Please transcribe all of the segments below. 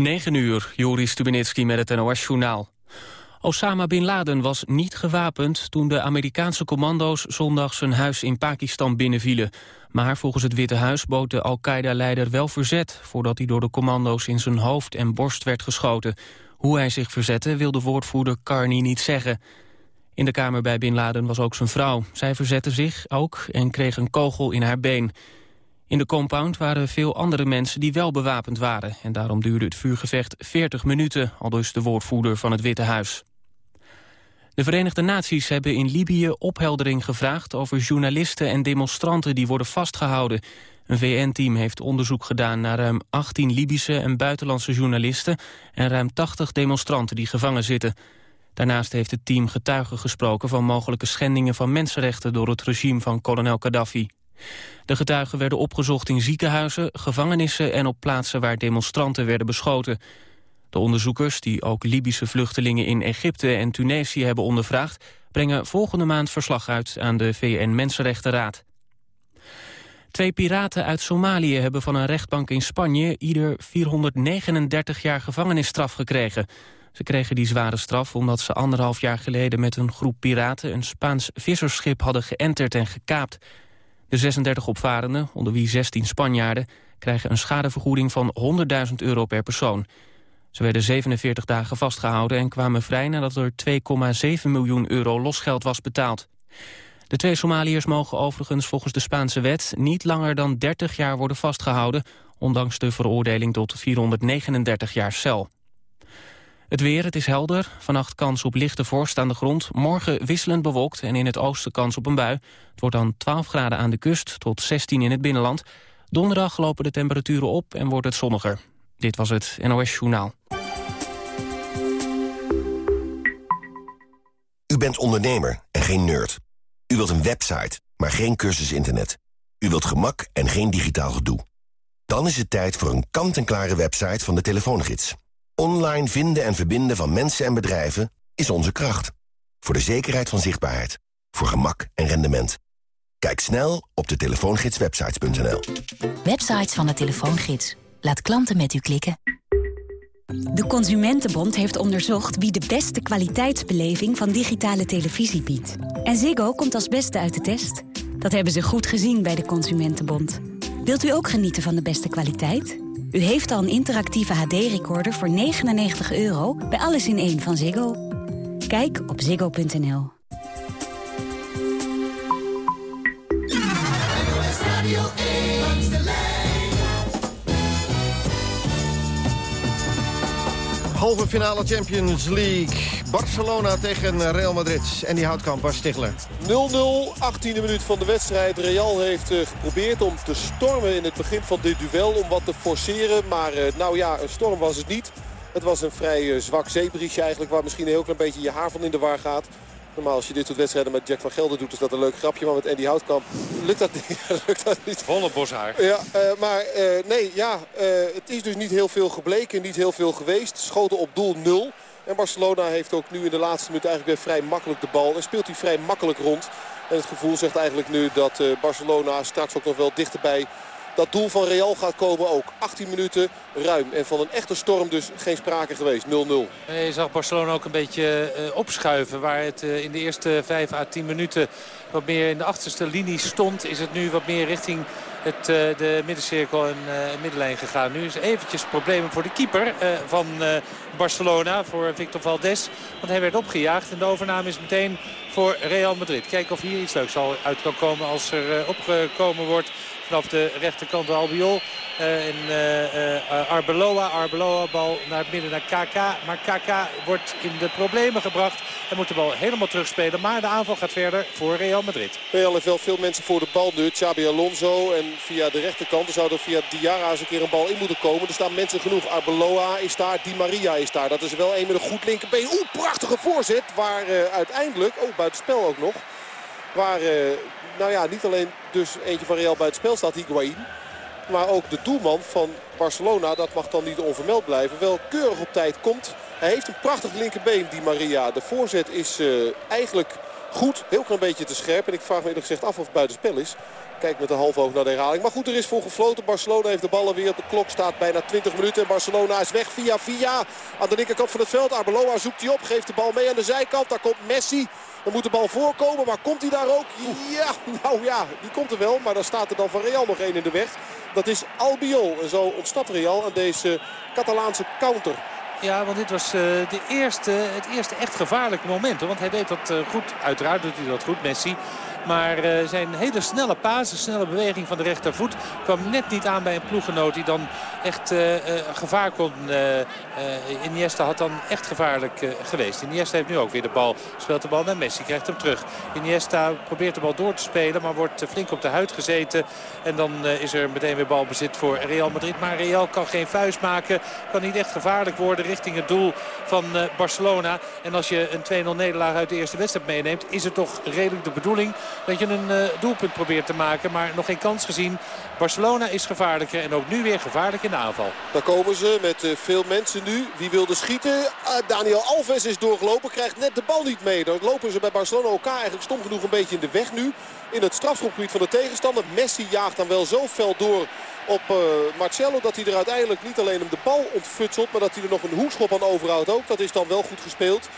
9 uur, Joris Stubenitski met het NOS-journaal. Osama Bin Laden was niet gewapend toen de Amerikaanse commando's zondag zijn huis in Pakistan binnenvielen. Maar volgens het Witte Huis bood de Al-Qaeda-leider wel verzet... voordat hij door de commando's in zijn hoofd en borst werd geschoten. Hoe hij zich verzette wil de woordvoerder Carney niet zeggen. In de kamer bij Bin Laden was ook zijn vrouw. Zij verzette zich ook en kreeg een kogel in haar been. In de compound waren veel andere mensen die wel bewapend waren... en daarom duurde het vuurgevecht 40 minuten, aldus de woordvoerder van het Witte Huis. De Verenigde Naties hebben in Libië opheldering gevraagd... over journalisten en demonstranten die worden vastgehouden. Een VN-team heeft onderzoek gedaan naar ruim 18 Libische en buitenlandse journalisten... en ruim 80 demonstranten die gevangen zitten. Daarnaast heeft het team getuigen gesproken van mogelijke schendingen van mensenrechten... door het regime van kolonel Gaddafi. De getuigen werden opgezocht in ziekenhuizen, gevangenissen en op plaatsen waar demonstranten werden beschoten. De onderzoekers, die ook Libische vluchtelingen in Egypte en Tunesië hebben ondervraagd, brengen volgende maand verslag uit aan de VN-Mensenrechtenraad. Twee piraten uit Somalië hebben van een rechtbank in Spanje ieder 439 jaar gevangenisstraf gekregen. Ze kregen die zware straf omdat ze anderhalf jaar geleden met een groep piraten een Spaans vissersschip hadden geënterd en gekaapt. De 36 opvarenden, onder wie 16 Spanjaarden, krijgen een schadevergoeding van 100.000 euro per persoon. Ze werden 47 dagen vastgehouden en kwamen vrij nadat er 2,7 miljoen euro losgeld was betaald. De twee Somaliërs mogen overigens volgens de Spaanse wet niet langer dan 30 jaar worden vastgehouden, ondanks de veroordeling tot 439 jaar cel. Het weer, het is helder. Vannacht kans op lichte vorst aan de grond. Morgen wisselend bewolkt en in het oosten kans op een bui. Het wordt dan 12 graden aan de kust tot 16 in het binnenland. Donderdag lopen de temperaturen op en wordt het zonniger. Dit was het NOS Journaal. U bent ondernemer en geen nerd. U wilt een website, maar geen cursus internet. U wilt gemak en geen digitaal gedoe. Dan is het tijd voor een kant-en-klare website van de telefoongids. Online vinden en verbinden van mensen en bedrijven is onze kracht. Voor de zekerheid van zichtbaarheid. Voor gemak en rendement. Kijk snel op de telefoongidswebsites.nl. Websites van de telefoongids. Laat klanten met u klikken. De Consumentenbond heeft onderzocht wie de beste kwaliteitsbeleving van digitale televisie biedt. En Ziggo komt als beste uit de test. Dat hebben ze goed gezien bij de Consumentenbond. Wilt u ook genieten van de beste kwaliteit? U heeft al een interactieve HD-recorder voor 99 euro bij Alles in 1 van Ziggo. Kijk op ziggo.nl. Halve finale Champions League. Barcelona tegen Real Madrid. En die houtkamp was Stigler. 0-0, 18e minuut van de wedstrijd. Real heeft uh, geprobeerd om te stormen in het begin van dit duel. Om wat te forceren. Maar uh, nou ja, een storm was het niet. Het was een vrij uh, zwak zeebriesje eigenlijk. Waar misschien een heel klein beetje je haar van in de war gaat. Normaal als je dit soort wedstrijden met Jack van Gelder doet is dat een leuk grapje. Maar met Andy Houtkamp lukt dat niet. lukt dat niet. Volle boshaar. Ja, uh, maar uh, nee, ja, uh, het is dus niet heel veel gebleken. Niet heel veel geweest. Schoten op doel 0. En Barcelona heeft ook nu in de laatste minuut eigenlijk weer vrij makkelijk de bal. En speelt hij vrij makkelijk rond. En het gevoel zegt eigenlijk nu dat Barcelona straks ook nog wel dichterbij dat doel van Real gaat komen ook. 18 minuten ruim. En van een echte storm dus geen sprake geweest. 0-0. Je zag Barcelona ook een beetje uh, opschuiven. Waar het uh, in de eerste 5 à 10 minuten wat meer in de achterste linie stond. Is het nu wat meer richting het, uh, de middencirkel en middenlijn gegaan. Nu is eventjes problemen voor de keeper van Barcelona. Voor Victor Valdes. Want hij werd opgejaagd. En de overname is meteen voor Real Madrid. Kijken of hier iets leuks uit kan komen als er opgekomen wordt vanaf de rechterkant door Albiol. Uh, en uh, uh, Arbeloa, Arbeloa bal naar het midden naar KK. Maar KK wordt in de problemen gebracht. En moet de bal helemaal terugspelen. Maar de aanval gaat verder voor Real Madrid. Real wel veel mensen voor de bal nu. Xabi Alonso. En via de rechterkant er zou er via Diarra eens een keer een bal in moeten komen. Er staan mensen genoeg. Arbeloa is daar. Di Maria is daar. Dat is wel een met een goed linkerbeen. Oeh, prachtige voorzet. Waar uiteindelijk, oh buitenspel ook nog. Waar nou ja, niet alleen dus eentje van Real bij het spel staat, Higuain. Maar ook de doelman van Barcelona, dat mag dan niet onvermeld blijven, wel keurig op tijd komt. Hij heeft een prachtig linkerbeen, die Maria. De voorzet is uh, eigenlijk goed. Heel klein beetje te scherp. En ik vraag me eerlijk gezegd af of het buitenspel is. Kijk met een half oog naar de herhaling. Maar goed, er is voor gefloten. Barcelona heeft de ballen weer. De klok staat bijna 20 minuten. En Barcelona is weg via via. Aan de linkerkant van het veld. Arbeloa zoekt hij op. Geeft de bal mee aan de zijkant. Daar komt Messi. Dan moet de bal voorkomen. Maar komt hij daar ook? Ja, nou ja, die komt er wel. Maar dan staat er dan van Real nog één in de weg. Dat is Albiol. En zo ontsnapt Real aan deze Catalaanse counter. Ja, want dit was uh, de eerste, het eerste echt gevaarlijke moment. Want hij deed dat uh, goed. Uiteraard doet hij dat goed, Messi. Maar uh, zijn hele snelle paas, een snelle beweging van de rechtervoet... kwam net niet aan bij een ploeggenoot die dan echt uh, uh, gevaar kon. Iniesta had dan echt gevaarlijk geweest. Iniesta heeft nu ook weer de bal. Speelt de bal naar Messi, krijgt hem terug. Iniesta probeert de bal door te spelen, maar wordt flink op de huid gezeten. En dan is er meteen weer balbezit voor Real Madrid. Maar Real kan geen vuist maken. Kan niet echt gevaarlijk worden richting het doel van Barcelona. En als je een 2-0 nederlaag uit de eerste wedstrijd meeneemt... is het toch redelijk de bedoeling dat je een uh, doelpunt probeert te maken. Maar nog geen kans gezien. Barcelona is gevaarlijker en ook nu weer gevaarlijk in de aanval. Daar komen ze met uh, veel mensen nu. Wie wilde schieten? Uh, Daniel Alves is doorgelopen. Krijgt net de bal niet mee. Dan lopen ze bij Barcelona elkaar eigenlijk stom genoeg een beetje in de weg nu. In het strafschopgebied van de tegenstander. Messi jaagt dan wel zo fel door op uh, Marcelo. Dat hij er uiteindelijk niet alleen hem de bal ontfutselt. Maar dat hij er nog een hoekschop aan overhoudt ook. Dat is dan wel goed gespeeld.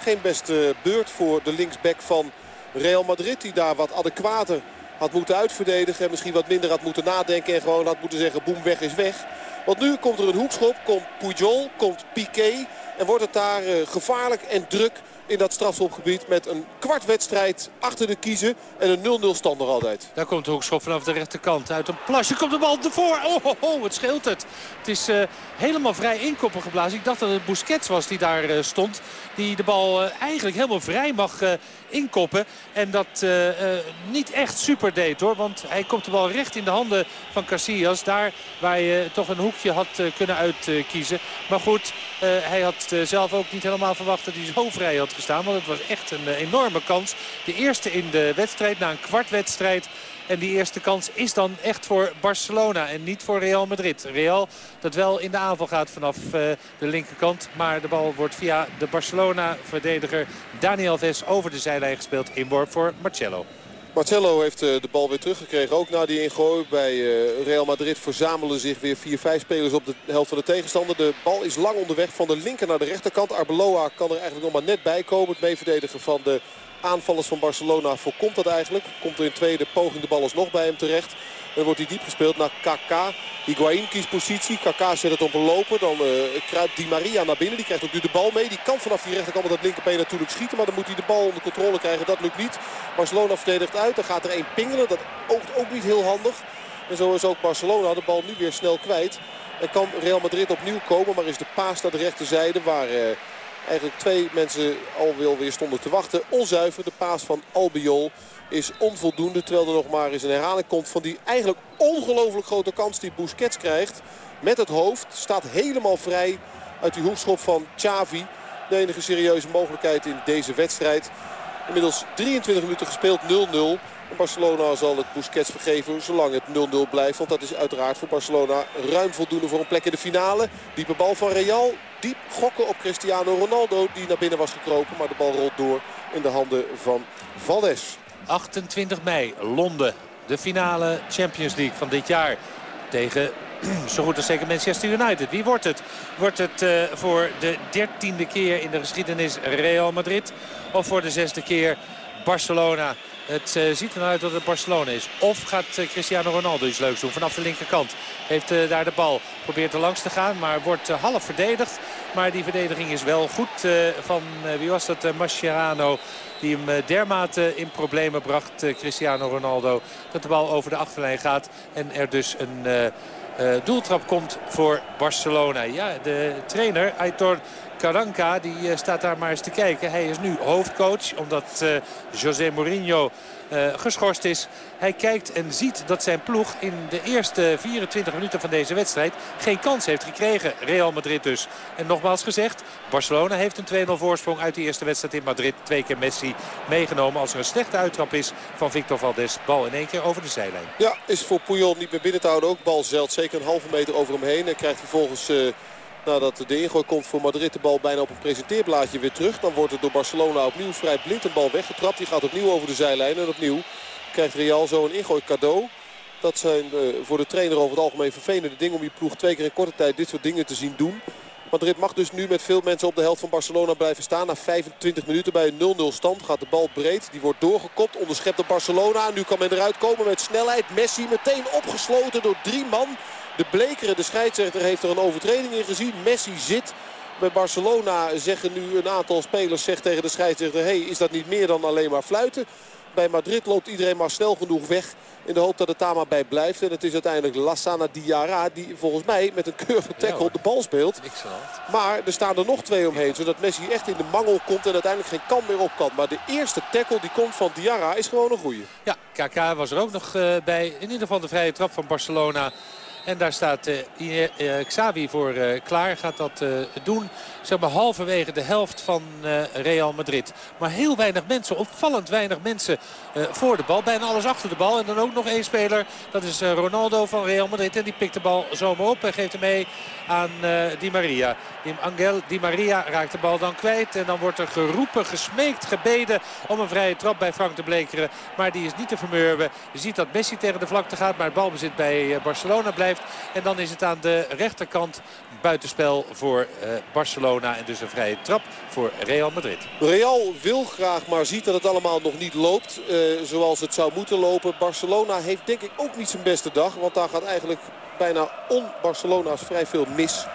Geen beste beurt voor de linksback van Real Madrid die daar wat adequater had moeten uitverdedigen. En misschien wat minder had moeten nadenken. En gewoon had moeten zeggen boem weg is weg. Want nu komt er een hoekschop. Komt Pujol, komt Piqué. En wordt het daar uh, gevaarlijk en druk in dat strafschopgebied. Met een kwart wedstrijd achter de kiezen. En een 0-0 stand nog altijd. Daar komt de hoekschop vanaf de rechterkant. Uit een plasje komt de bal ervoor. Oh, oh, oh het scheelt het. Het is uh, helemaal vrij inkoppen geblazen. Ik dacht dat het Busquets was die daar uh, stond. Die de bal uh, eigenlijk helemaal vrij mag inkoppen. En dat uh, niet echt super deed hoor. Want hij komt de bal recht in de handen van Casillas. Daar waar je toch een hoekje had kunnen uitkiezen. Maar goed, hij had zelf ook niet helemaal verwacht dat hij zo vrij had gestaan. Want het was echt een enorme kans. De eerste in de wedstrijd na een kwartwedstrijd. En die eerste kans is dan echt voor Barcelona en niet voor Real Madrid. Real dat wel in de aanval gaat vanaf uh, de linkerkant. Maar de bal wordt via de Barcelona-verdediger Daniel Ves over de zijlijn gespeeld. Inworp voor Marcelo. Marcelo heeft uh, de bal weer teruggekregen. Ook na die ingooi bij uh, Real Madrid verzamelen zich weer 4-5 spelers op de helft van de tegenstander. De bal is lang onderweg van de linker naar de rechterkant. Arbeloa kan er eigenlijk nog maar net bij komen. Het meeverdedigen van de aanvallers van Barcelona voorkomt dat eigenlijk. Komt er in tweede poging de bal alsnog bij hem terecht. Dan wordt hij diep gespeeld naar Kaka. Higuain kiest positie. Kaka zet het op een loper. Dan uh, kruipt Di Maria naar binnen. Die krijgt ook nu de bal mee. Die kan vanaf die rechterkant met dat linkerbeen natuurlijk schieten. Maar dan moet hij de bal onder controle krijgen. Dat lukt niet. Barcelona verdedigt uit. Dan gaat er één pingelen. Dat oogt ook niet heel handig. En zo is ook Barcelona de bal nu weer snel kwijt. En kan Real Madrid opnieuw komen. Maar is de paas naar de rechterzijde waar... Uh, eigenlijk twee mensen alweer weer stonden te wachten. Onzuiver, de paas van Albiol is onvoldoende. Terwijl er nog maar eens een herhaling komt van die eigenlijk ongelooflijk grote kans die Busquets krijgt. Met het hoofd staat helemaal vrij uit die hoekschop van Xavi. De enige serieuze mogelijkheid in deze wedstrijd. Inmiddels 23 minuten gespeeld, 0-0. Barcelona zal het Busquets vergeven zolang het 0-0 blijft. Want dat is uiteraard voor Barcelona ruim voldoende voor een plek in de finale. Diepe bal van Real. Diep gokken op Cristiano Ronaldo die naar binnen was gekropen. Maar de bal rolt door in de handen van Valdes. 28 mei, Londen. De finale Champions League van dit jaar. Tegen zo goed als zeker Manchester United. Wie wordt het? Wordt het uh, voor de dertiende keer in de geschiedenis Real Madrid? Of voor de zesde keer Barcelona? Het uh, ziet eruit dat het Barcelona is. Of gaat uh, Cristiano Ronaldo iets leuks doen vanaf de linkerkant. Heeft uh, daar de bal. Probeert er langs te gaan, maar wordt half verdedigd. Maar die verdediging is wel goed van, wie was dat, Mascherano. Die hem dermate in problemen bracht, Cristiano Ronaldo. Dat de bal over de achterlijn gaat en er dus een... Doeltrap komt voor Barcelona. Ja, de trainer Aitor Caranca die uh, staat daar maar eens te kijken. Hij is nu hoofdcoach omdat uh, José Mourinho geschorst is. Hij kijkt en ziet dat zijn ploeg in de eerste 24 minuten van deze wedstrijd geen kans heeft gekregen. Real Madrid dus. En nogmaals gezegd, Barcelona heeft een 2-0 voorsprong uit de eerste wedstrijd in Madrid. Twee keer Messi meegenomen als er een slechte uittrap is van Victor Valdes. Bal in één keer over de zijlijn. Ja, is voor Puyol niet meer binnen te houden ook. Bal zelt zeker een halve meter over hem heen. En krijgt vervolgens... Nadat de ingooi komt voor Madrid de bal bijna op een presenteerblaadje weer terug. Dan wordt het door Barcelona opnieuw vrij blind een bal weggetrapt. Die gaat opnieuw over de zijlijn. En opnieuw krijgt Real zo een ingooi cadeau. Dat zijn uh, voor de trainer over het algemeen vervelende dingen om je ploeg twee keer in korte tijd dit soort dingen te zien doen. Madrid mag dus nu met veel mensen op de helft van Barcelona blijven staan. Na 25 minuten bij een 0-0 stand gaat de bal breed. Die wordt doorgekopt, onderschept door Barcelona. Nu kan men eruit komen met snelheid. Messi meteen opgesloten door drie man. De Blekeren, de scheidsrechter, heeft er een overtreding in gezien. Messi zit. Bij Barcelona zeggen nu een aantal spelers zegt tegen de scheidsrechter... hey, is dat niet meer dan alleen maar fluiten? Bij Madrid loopt iedereen maar snel genoeg weg. In de hoop dat het daar maar bij blijft. En het is uiteindelijk Lassana Diarra die volgens mij met een keurige tackle de bal speelt. Maar er staan er nog twee omheen. Zodat Messi echt in de mangel komt en uiteindelijk geen kant meer op kan. Maar de eerste tackle die komt van Diarra is gewoon een goeie. Ja, KK was er ook nog uh, bij. In ieder geval de vrije trap van Barcelona. En daar staat uh, Xavi voor uh, klaar. Gaat dat doen zeg maar halverwege de helft van uh, Real Madrid. Maar heel weinig mensen, opvallend weinig mensen uh, voor de bal. Bijna alles achter de bal. En dan ook nog één speler, dat is uh, Ronaldo van Real Madrid. En die pikt de bal zomaar op en geeft hem mee aan Di Maria. Angel Di Maria raakt de bal dan kwijt. En dan wordt er geroepen, gesmeekt, gebeden om een vrije trap bij Frank de Blekeren. Maar die is niet te vermurwen. Je ziet dat Messi tegen de vlakte gaat, maar het balbezit bij Barcelona blijft. En dan is het aan de rechterkant buitenspel voor Barcelona. En dus een vrije trap voor Real Madrid. Real wil graag, maar ziet dat het allemaal nog niet loopt uh, zoals het zou moeten lopen. Barcelona heeft denk ik ook niet zijn beste dag. Want daar gaat eigenlijk bijna on-Barcelona's vrij veel mis.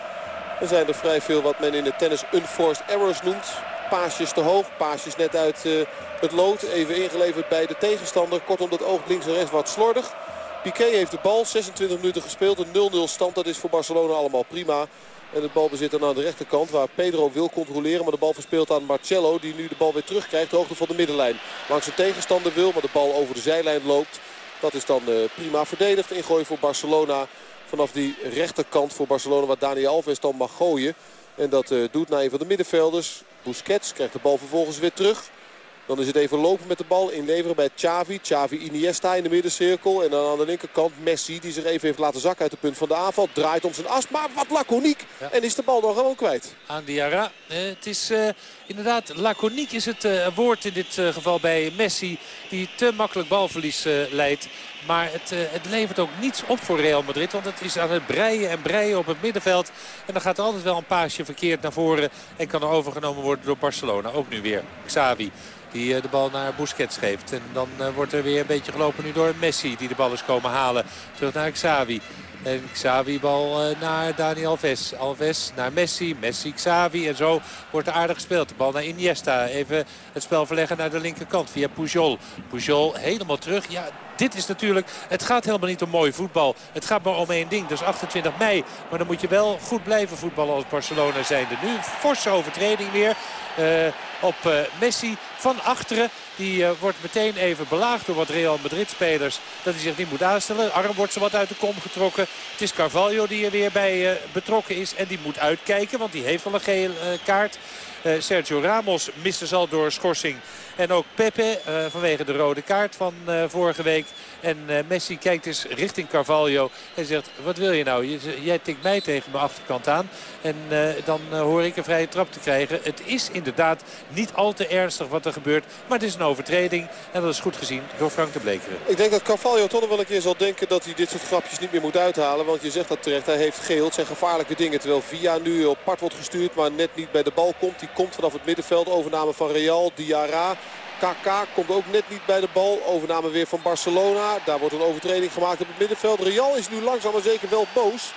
Er zijn er vrij veel wat men in de tennis unforced errors noemt. Paasjes te hoog, paasjes net uit uh, het lood. Even ingeleverd bij de tegenstander. Kortom dat oog links en rechts wat slordig. Piqué heeft de bal, 26 minuten gespeeld. Een 0-0 stand, dat is voor Barcelona allemaal prima. En het balbezit dan aan de rechterkant waar Pedro wil controleren. Maar de bal verspeelt aan Marcello die nu de bal weer terugkrijgt. De hoogte van de middenlijn. Langs zijn tegenstander wil maar de bal over de zijlijn loopt. Dat is dan uh, prima verdedigd. Ingooi voor Barcelona vanaf die rechterkant voor Barcelona waar Dani Alves dan mag gooien. En dat uh, doet naar een van de middenvelders. Busquets krijgt de bal vervolgens weer terug. Dan is het even lopen met de bal. Inleveren bij Xavi. Xavi Iniesta in de middencirkel. En dan aan de linkerkant Messi die zich even heeft laten zakken uit de punt van de aanval. Draait om zijn as. Maar wat laconiek. Ja. En is de bal dan gewoon kwijt. Aan Diarra. Uh, het is uh, inderdaad laconiek is het uh, woord in dit geval bij Messi. Die te makkelijk balverlies leidt. Maar het, het, levert ook niets op voor Real Madrid. Want het is aan het breien en breien op het middenveld. En dan gaat er altijd wel een paasje verkeerd naar voren. En kan er overgenomen worden door Barcelona. Ook nu weer Xavi. Die eh, de bal naar Busquets geeft. En dan eh, wordt er weer een beetje gelopen nu door Messi. Die de bal is komen halen. Terug naar Xavi. En Xavi bal eh, naar Dani Alves. Alves naar Messi. Messi, Xavi. En zo wordt er aardig gespeeld. De bal naar Iniesta. Even het spel verleggen naar de linkerkant via Pujol. Pujol helemaal terug. Ja, dit is natuurlijk... Het gaat helemaal niet om mooi voetbal. Het gaat maar om één ding. Dus 28 mei. Maar dan moet je wel goed blijven voetballen als Barcelona zijnde. Nu forse overtreding weer. Op Messi van achteren. Die uh, wordt meteen even belaagd door wat Real Madrid spelers. Dat hij zich niet moet aanstellen. Arm wordt ze wat uit de kom getrokken. Het is Carvalho die er weer bij uh, betrokken is. En die moet uitkijken. Want die heeft al een gele kaart. Sergio Ramos miste dus al door schorsing. En ook Pepe vanwege de rode kaart van vorige week. En Messi kijkt eens richting Carvalho en zegt, wat wil je nou? Jij tikt mij tegen mijn achterkant aan. En dan hoor ik een vrije trap te krijgen. Het is inderdaad niet al te ernstig wat gebeurt. Maar het is een overtreding. En dat is goed gezien door Frank de Blekeren. Ik denk dat Carvalho toch nog wel een keer zal denken dat hij dit soort grapjes niet meer moet uithalen. Want je zegt dat terecht. Hij heeft geel. Het zijn gevaarlijke dingen. Terwijl Via nu op part wordt gestuurd. Maar net niet bij de bal komt. Die komt vanaf het middenveld. Overname van Real. Diarra. KK komt ook net niet bij de bal. Overname weer van Barcelona. Daar wordt een overtreding gemaakt op het middenveld. Real is nu langzaam maar zeker wel boos.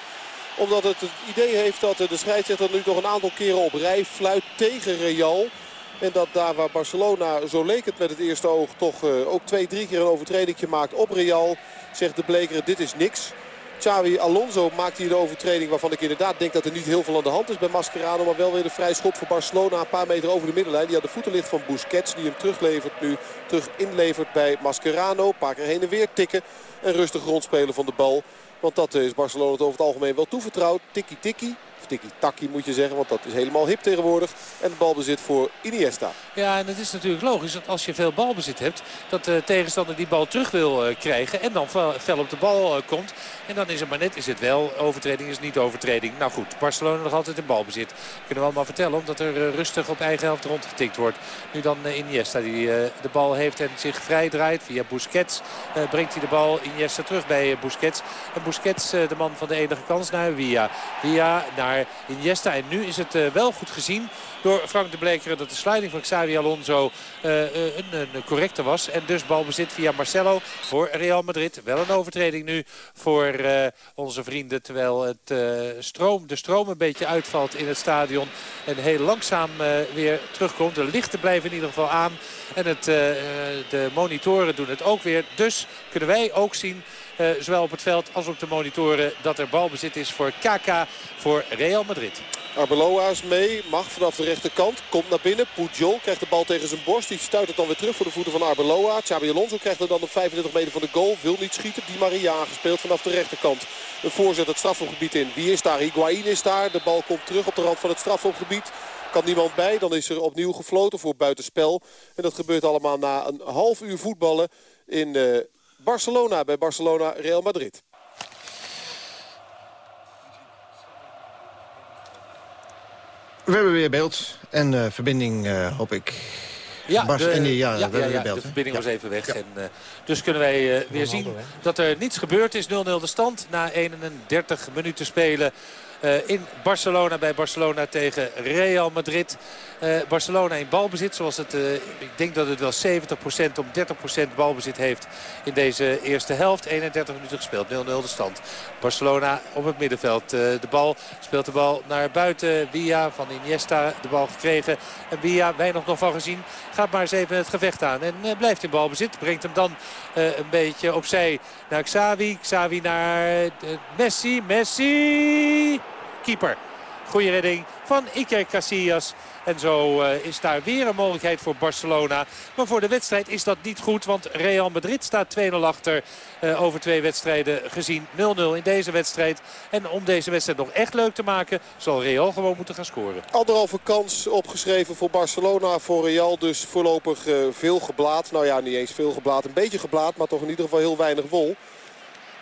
Omdat het het idee heeft dat de scheidsrechter nu toch een aantal keren op rij fluit tegen Real. En dat daar waar Barcelona, zo leek het met het eerste oog, toch uh, ook twee, drie keer een overtreding maakt op Real. Zegt de Bleker, dit is niks. Xavi Alonso maakt hier de overtreding waarvan ik inderdaad denk dat er niet heel veel aan de hand is bij Mascherano. Maar wel weer de vrij schot voor Barcelona. Een paar meter over de middenlijn. Die aan de voeten ligt van Busquets. Die hem teruglevert nu. Terug inlevert bij Mascherano. Een paar keer heen en weer tikken. En rustig rondspelen van de bal. Want dat is Barcelona over het algemeen wel toevertrouwd. Tikkie tikkie. Of tiki-taki moet je zeggen, want dat is helemaal hip tegenwoordig. En balbezit voor Iniesta. Ja, en het is natuurlijk logisch dat als je veel balbezit hebt... dat de tegenstander die bal terug wil uh, krijgen en dan fel op de bal uh, komt. En dan is het maar net, is het wel overtreding, is het niet overtreding. Nou goed, Barcelona nog altijd in balbezit. Kunnen we allemaal vertellen, omdat er uh, rustig op eigen helft rondgetikt wordt. Nu dan Iniesta die de bal heeft en zich vrij draait via Busquets. brengt hij de bal Iniesta terug bij Busquets. En Busquets, de man van de enige kans, naar Via. Via naar Iniesta. En nu is het wel goed gezien door Frank de Bleker dat de sliding van Xavi Alonso een, een, correcte was. En dus balbezit via Marcelo voor Real Madrid. Wel een overtreding nu voor uh, onze vrienden. Terwijl het, uh, stroom, de stroom een beetje uitvalt in het stadion. En heel langzaam weer terugkomt. De lichten blijven in ieder geval aan. En het, de monitoren doen het ook weer. Dus kunnen wij ook zien zowel op het veld als op de monitoren dat er balbezit is voor KK voor Real Madrid. Arbeloa is mee, mag vanaf de rechterkant, komt naar binnen. Pujol krijgt de bal tegen zijn borst, die stuit het dan weer terug voor de voeten van Arbeloa. Xabi Alonso krijgt er dan op 35 meter van de goal, wil niet schieten. Di Maria aangespeeld vanaf de rechterkant. Een voorzet het strafhofgebied in. Wie is daar? Higuain is daar. De bal komt terug op de rand van het strafhofgebied. Kan niemand bij, dan is er opnieuw gefloten voor buitenspel. En dat gebeurt allemaal na een half uur voetballen in uh, Barcelona bij Barcelona Real Madrid. We hebben weer beeld en uh, verbinding, uh, hoop ik. Ja, Bas, de, en, ja, ja, ja, ja beeld, de verbinding was even weg. En, uh, dus kunnen wij weer zien dat er niets gebeurd is. 0-0 de stand na 31 minuten spelen. Uh, in Barcelona bij Barcelona tegen Real Madrid. Uh, Barcelona in balbezit. Zoals het, uh, ik denk dat het wel 70% om 30% balbezit heeft in deze eerste helft. 31 minuten gespeeld. 0-0 de stand. Barcelona op het middenveld. Uh, de bal speelt de bal naar buiten. Via van Iniesta de bal gekregen. En Via, weinig nog van gezien, gaat maar eens even het gevecht aan. En blijft in balbezit. Brengt hem dan een beetje opzij naar Xavi. Xavi naar Messi. Messi! Keeper. Goede redding van Iker Casillas. En zo uh, is daar weer een mogelijkheid voor Barcelona. Maar voor de wedstrijd is dat niet goed. Want Real Madrid staat 2-0 achter uh, over twee wedstrijden gezien. 0-0 in deze wedstrijd. En om deze wedstrijd nog echt leuk te maken zal Real gewoon moeten gaan scoren. Anderhalve kans opgeschreven voor Barcelona. Voor Real dus voorlopig uh, veel geblaad. Nou ja, niet eens veel geblaad. Een beetje geblaad, maar toch in ieder geval heel weinig wol.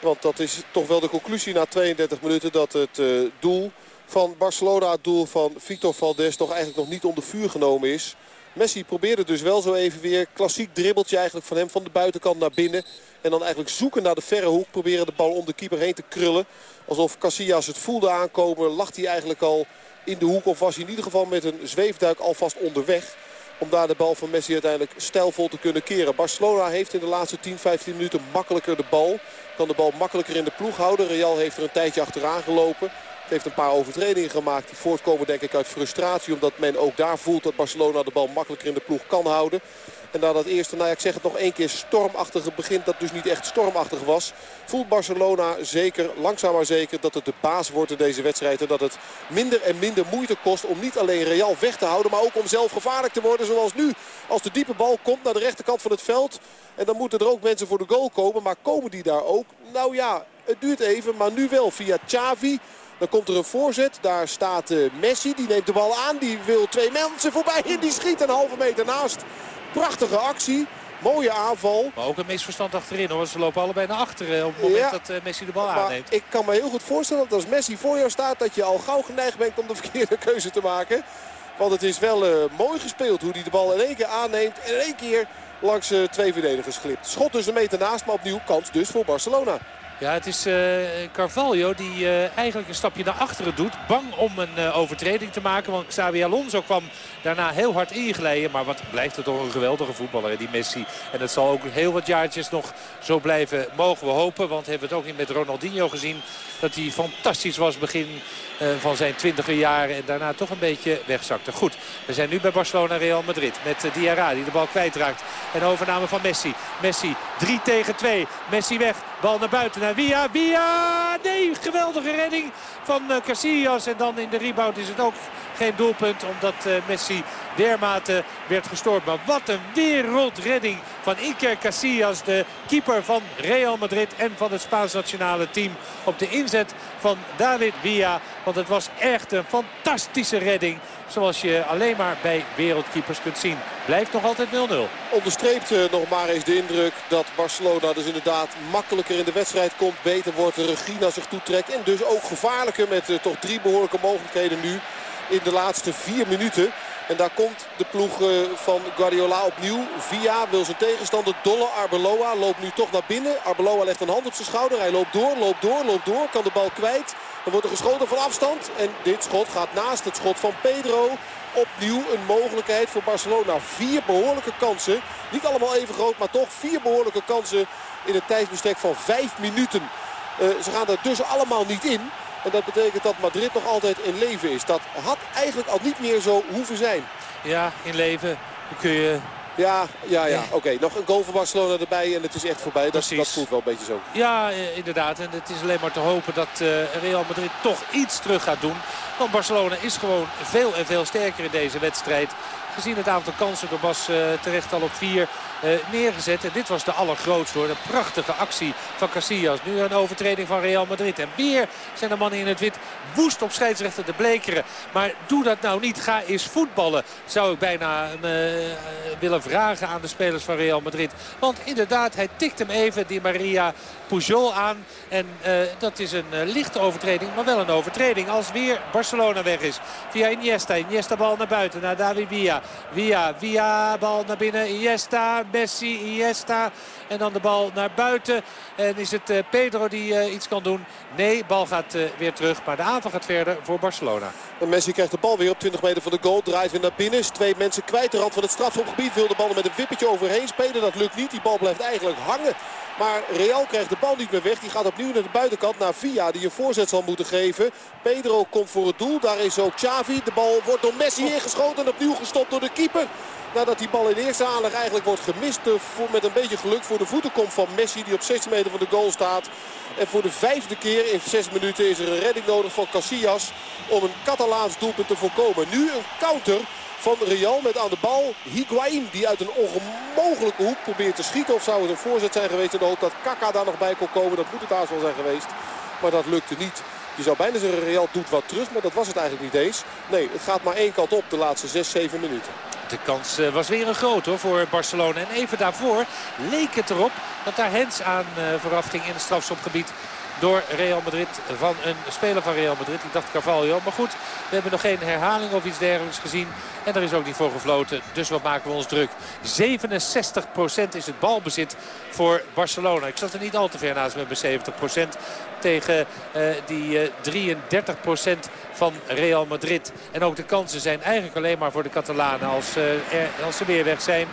Want dat is toch wel de conclusie na 32 minuten dat het doel van Barcelona, het doel van Victor Valdes, toch eigenlijk nog niet onder vuur genomen is. Messi probeerde dus wel zo even weer klassiek dribbeltje eigenlijk van hem van de buitenkant naar binnen. En dan eigenlijk zoeken naar de verre hoek. Proberen de bal om de keeper heen te krullen. Alsof Casillas het voelde aankomen. Lacht hij eigenlijk al in de hoek. Of was hij in ieder geval met een zweefduik alvast onderweg. Om daar de bal van Messi uiteindelijk stijlvol te kunnen keren. Barcelona heeft in de laatste 10, 15 minuten makkelijker de bal. Kan de bal makkelijker in de ploeg houden. Real heeft er een tijdje achteraan gelopen. Het heeft een paar overtredingen gemaakt die voortkomen denk ik uit frustratie. Omdat men ook daar voelt dat Barcelona de bal makkelijker in de ploeg kan houden. En na dat eerste, nou ja, ik zeg het nog één keer, stormachtige begin dat dus niet echt stormachtig was. Voelt Barcelona zeker, langzaam maar zeker, dat het de baas wordt in deze wedstrijd. En dat het minder en minder moeite kost om niet alleen Real weg te houden, maar ook om zelf gevaarlijk te worden. Zoals nu, als de diepe bal komt naar de rechterkant van het veld. En dan moeten er ook mensen voor de goal komen, maar komen die daar ook? Nou ja, het duurt even, maar nu wel via Xavi. Dan komt er een voorzet. Daar staat uh, Messi. Die neemt de bal aan. Die wil twee mensen voorbij. En die schiet een halve meter naast. Prachtige actie. Mooie aanval. Maar ook een misverstand achterin hoor. Ze lopen allebei naar achteren op het moment ja, dat uh, Messi de bal maar aanneemt. Ik kan me heel goed voorstellen dat als Messi voor jou staat... dat je al gauw geneigd bent om de verkeerde keuze te maken. Want het is wel uh, mooi gespeeld hoe hij de bal in één keer aanneemt. En in één keer langs uh, twee verdedigers glipt. Schot dus een meter naast, maar opnieuw kans dus voor Barcelona. Ja, het is uh, Carvalho die uh, eigenlijk een stapje naar achteren doet. Bang om een uh, overtreding te maken. Want Xavi Alonso kwam daarna heel hard ingeleiden. Maar wat blijft het toch een geweldige voetballer, die Messi. En het zal ook heel wat jaartjes nog zo blijven, mogen we hopen. Want we hebben het ook niet met Ronaldinho gezien. Dat hij fantastisch was begin uh, van zijn twintiger jaren. En daarna toch een beetje wegzakte. Goed, we zijn nu bij Barcelona Real Madrid. Met uh, Diarra die de bal kwijtraakt. En overname van Messi. Messi 3 tegen 2. Messi weg. Bal naar buiten naar Via. Via! Nee, geweldige redding van uh, Casillas. En dan in de rebound is het ook geen doelpunt omdat Messi dermate werd gestoord. Maar wat een wereldredding van Iker Casillas. De keeper van Real Madrid en van het Spaans nationale team. Op de inzet van David Villa. Want het was echt een fantastische redding. Zoals je alleen maar bij wereldkeepers kunt zien. Blijft nog altijd 0-0. Onderstreept uh, nog maar eens de indruk dat Barcelona dus inderdaad makkelijker in de wedstrijd komt. Beter wordt, de zich toe trekt. En dus ook gevaarlijker met uh, toch drie behoorlijke mogelijkheden nu in de laatste vier minuten. En daar komt de ploeg eh, van Guardiola opnieuw. Via wil zijn tegenstander Dolle. Arbeloa loopt nu toch naar binnen. Arbeloa legt een hand op zijn schouder. Hij loopt door, loopt door, loopt door. Kan de bal kwijt. Dan wordt er geschoten van afstand. En dit schot gaat naast het schot van Pedro. Opnieuw een mogelijkheid voor Barcelona. Vier behoorlijke kansen. Niet allemaal even groot, maar toch vier behoorlijke kansen in een tijdsbestek van vijf minuten. Uh, ze gaan er dus allemaal niet in. En dat betekent dat Madrid nog altijd in leven is. Dat had eigenlijk al niet meer zo hoeven zijn. Ja, in leven kun je ja, ja, ja. oké. Nog een goal van Barcelona erbij en het is echt voorbij. Dat, dat, voelt wel een beetje zo. Ja, eh, inderdaad. En het is alleen maar te hopen dat uh, Real Madrid toch iets terug gaat doen. Want Barcelona is gewoon veel en veel sterker in deze wedstrijd. Gezien het aantal kansen door Bas uh, terecht al op vier neergezet. En dit was de allergrootste hoor. De prachtige actie van Casillas. Nu een overtreding van Real Madrid. En weer zijn de mannen in het wit woest op scheidsrechter de Blekeren. Maar doe dat nou niet. Ga eens voetballen. Zou ik bijna uh, willen vragen aan de spelers van Real Madrid. Want inderdaad, hij tikt hem even, die Maria Pujol aan. En dat is een lichte overtreding, maar wel een overtreding. Als weer Barcelona weg is. Via Iniesta. Iniesta bal naar buiten, naar David Villa. Via, Via bal naar binnen. Iniesta, Messi, Iniesta. En dan de bal naar buiten. En is het uh, Pedro die iets kan doen? Nee, bal gaat weer terug. Maar de aanval gaat verder voor Barcelona. En Messi krijgt de bal weer op 20 meter van de goal. Draait weer naar binnen. Is twee mensen kwijt. De rand van het strafschopgebied. Wil de bal met een wippertje overheen spelen. Dat lukt niet. Die bal blijft eigenlijk hangen. Maar Real krijgt de bal niet meer weg. Die gaat opnieuw naar de buitenkant naar Via die een voorzet zal moeten geven. Pedro komt voor het doel. Daar is ook Xavi. De bal wordt door Messi ingeschoten en opnieuw gestopt door de keeper. Nadat die bal in eerste aanleg eigenlijk wordt gemist. Met een beetje geluk voor de voeten komt van Messi die op 16 meter van de goal staat. En voor de vijfde keer in zes minuten is er een redding nodig van Casillas. Om een Catalaans doelpunt te voorkomen. Nu een counter van Real met aan de bal Higuain. Die uit een onmogelijke hoek probeert te schieten. Of zou het een voorzet zijn geweest in de hoop dat Kaka daar nog bij kon komen. Dat moet het haast wel zijn geweest. Maar dat lukte niet. Je zou bijna zeggen Real doet wat terug. Maar dat was het eigenlijk niet eens. Nee, het gaat maar één kant op de laatste 6, 7 minuten. De kans eh, was weer een groot hoor, voor Barcelona. En even daarvoor leek het erop dat daar Hens aan eh, vooraf ging in het strafschopgebied door Real Madrid van een speler van Real Madrid. Ik dacht Carvalho. Maar goed, we hebben nog geen herhaling of iets dergelijks gezien. En er is ook niet voor gefloten. Dus wat maken we ons druk. 67% is het balbezit voor Barcelona. Ik zat er niet al te ver naast met 70% tegen uh, die uh, 33% van Real Madrid. En ook de kansen zijn eigenlijk alleen maar voor de Catalanen als, er, als ze weer weg zijn.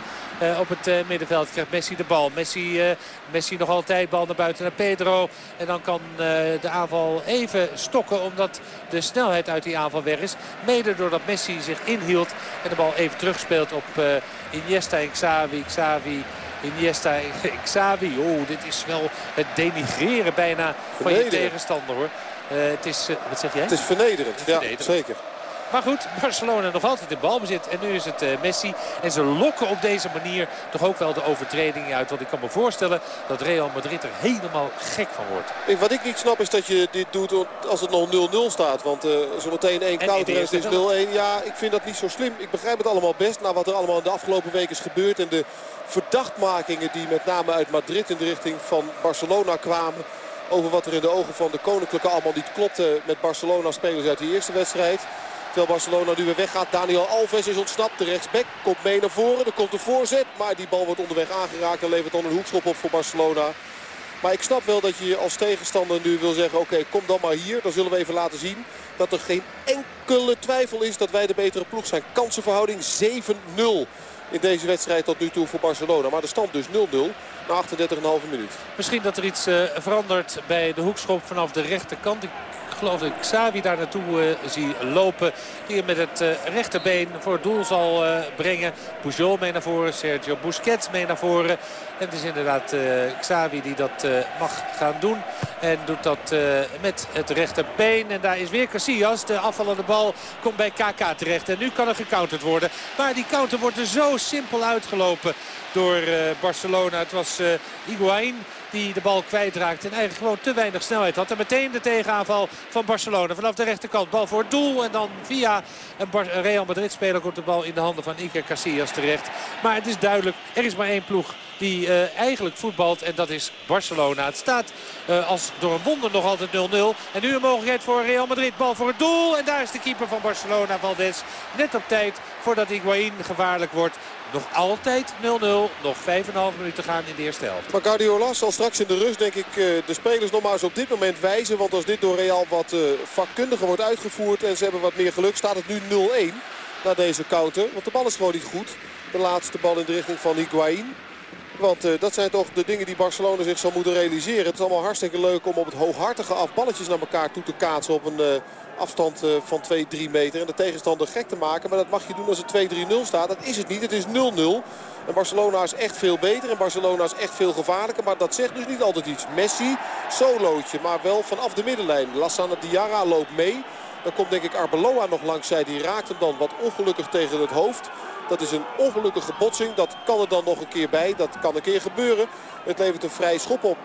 Op het middenveld krijgt Messi de bal. Messi, Messi nog altijd bal naar buiten naar Pedro. En dan kan de aanval even stokken omdat de snelheid uit die aanval weg is. Mede doordat Messi zich inhield en de bal even terugspeelt op Iniesta en Xavi. Xavi Iniesta en Xavi. Oh, dit is wel het denigreren bijna van je tegenstander hoor. het is, wat zeg jij? Het is vernederend, ja, zeker. Maar goed, Barcelona nog altijd in balbezit. En nu is het uh, Messi. En ze lokken op deze manier toch ook wel de overtreding uit. Want ik kan me voorstellen dat Real Madrid er helemaal gek van wordt. Ik, wat ik niet snap is dat je dit doet als het nog 0-0 staat. Want uh, zometeen één counter en het is 0-1. Ja, ik vind dat niet zo slim. Ik begrijp het allemaal best. Na wat er allemaal in de afgelopen weken is gebeurd. En de verdachtmakingen die met name uit Madrid in de richting van Barcelona kwamen over wat er in de ogen van de Koninklijke allemaal niet klopte met Barcelona-spelers uit die eerste wedstrijd. Terwijl Barcelona nu weer weggaat. Daniel Alves is ontsnapt. De rechtsback komt mee naar voren. Er komt een voorzet. Maar die bal wordt onderweg aangeraakt. En levert dan een hoekschop op voor Barcelona. Maar ik snap wel dat je als tegenstander nu wil zeggen... oké, kom dan maar hier. Dan zullen we even laten zien dat er geen enkele twijfel is... dat wij de betere ploeg zijn. Kansenverhouding 7-0 in deze wedstrijd tot nu toe voor Barcelona. Maar de stand dus 0-0 na 38,5 minuut. Misschien dat er iets uh, verandert bij de hoekschop vanaf de rechterkant. Ik geloof ik Xavi daar naartoe zie lopen. Die met het rechterbeen voor het doel zal brengen. Pujol mee naar voren, Sergio Busquets mee naar voren. Het is inderdaad Xavi die dat mag gaan doen. En doet dat met het rechterbeen. En daar is weer Casillas. De afvallende bal komt bij KK terecht. En nu kan er gecounterd worden. Maar die counter wordt er zo simpel uitgelopen door Barcelona. Het was Higuain die de bal kwijtraakt en eigenlijk gewoon te weinig snelheid had. En meteen de tegenaanval van Barcelona vanaf de rechterkant. Bal voor het doel en dan via een Real Madrid speler komt de bal in de handen van Iker Casillas terecht. Maar het is duidelijk, er is maar één ploeg die uh, eigenlijk voetbalt. En dat is Barcelona. Het staat uh, als door een wonder nog altijd 0-0. En nu een mogelijkheid voor Real Madrid. Bal voor het doel. En daar is de keeper van Barcelona, Valdes. Net op tijd voordat Higuain gevaarlijk wordt. Nog altijd 0-0. Nog 5,5 minuten gaan in de eerste helft. Maar Guardiola zal straks in de rust denk ik de spelers nog maar op dit moment wijzen. Want als dit door Real wat vakkundiger wordt uitgevoerd en ze hebben wat meer geluk staat het nu 0-1 na deze counter. Want de bal is gewoon niet goed. De laatste bal in de richting van Higuain. Want uh, dat zijn toch de dingen die Barcelona zich zal moeten realiseren. Het is allemaal hartstikke leuk om op het hooghartige af balletjes naar elkaar toe te kaatsen op een uh, afstand uh, van 2-3 meter. En de tegenstander gek te maken. Maar dat mag je doen als het 2-3-0 staat. Dat is het niet. Het is 0-0. En Barcelona is echt veel beter. En Barcelona is echt veel gevaarlijker. Maar dat zegt dus niet altijd iets. Messi, solootje. Maar wel vanaf de middenlijn. Lassana Diarra loopt mee. Dan komt denk ik Arbeloa nog langs zij. Die raakt hem dan wat ongelukkig tegen het hoofd. Dat is een ongelukkige botsing. Dat kan er dan nog een keer bij. Dat kan een keer gebeuren. Het levert een vrije schop op.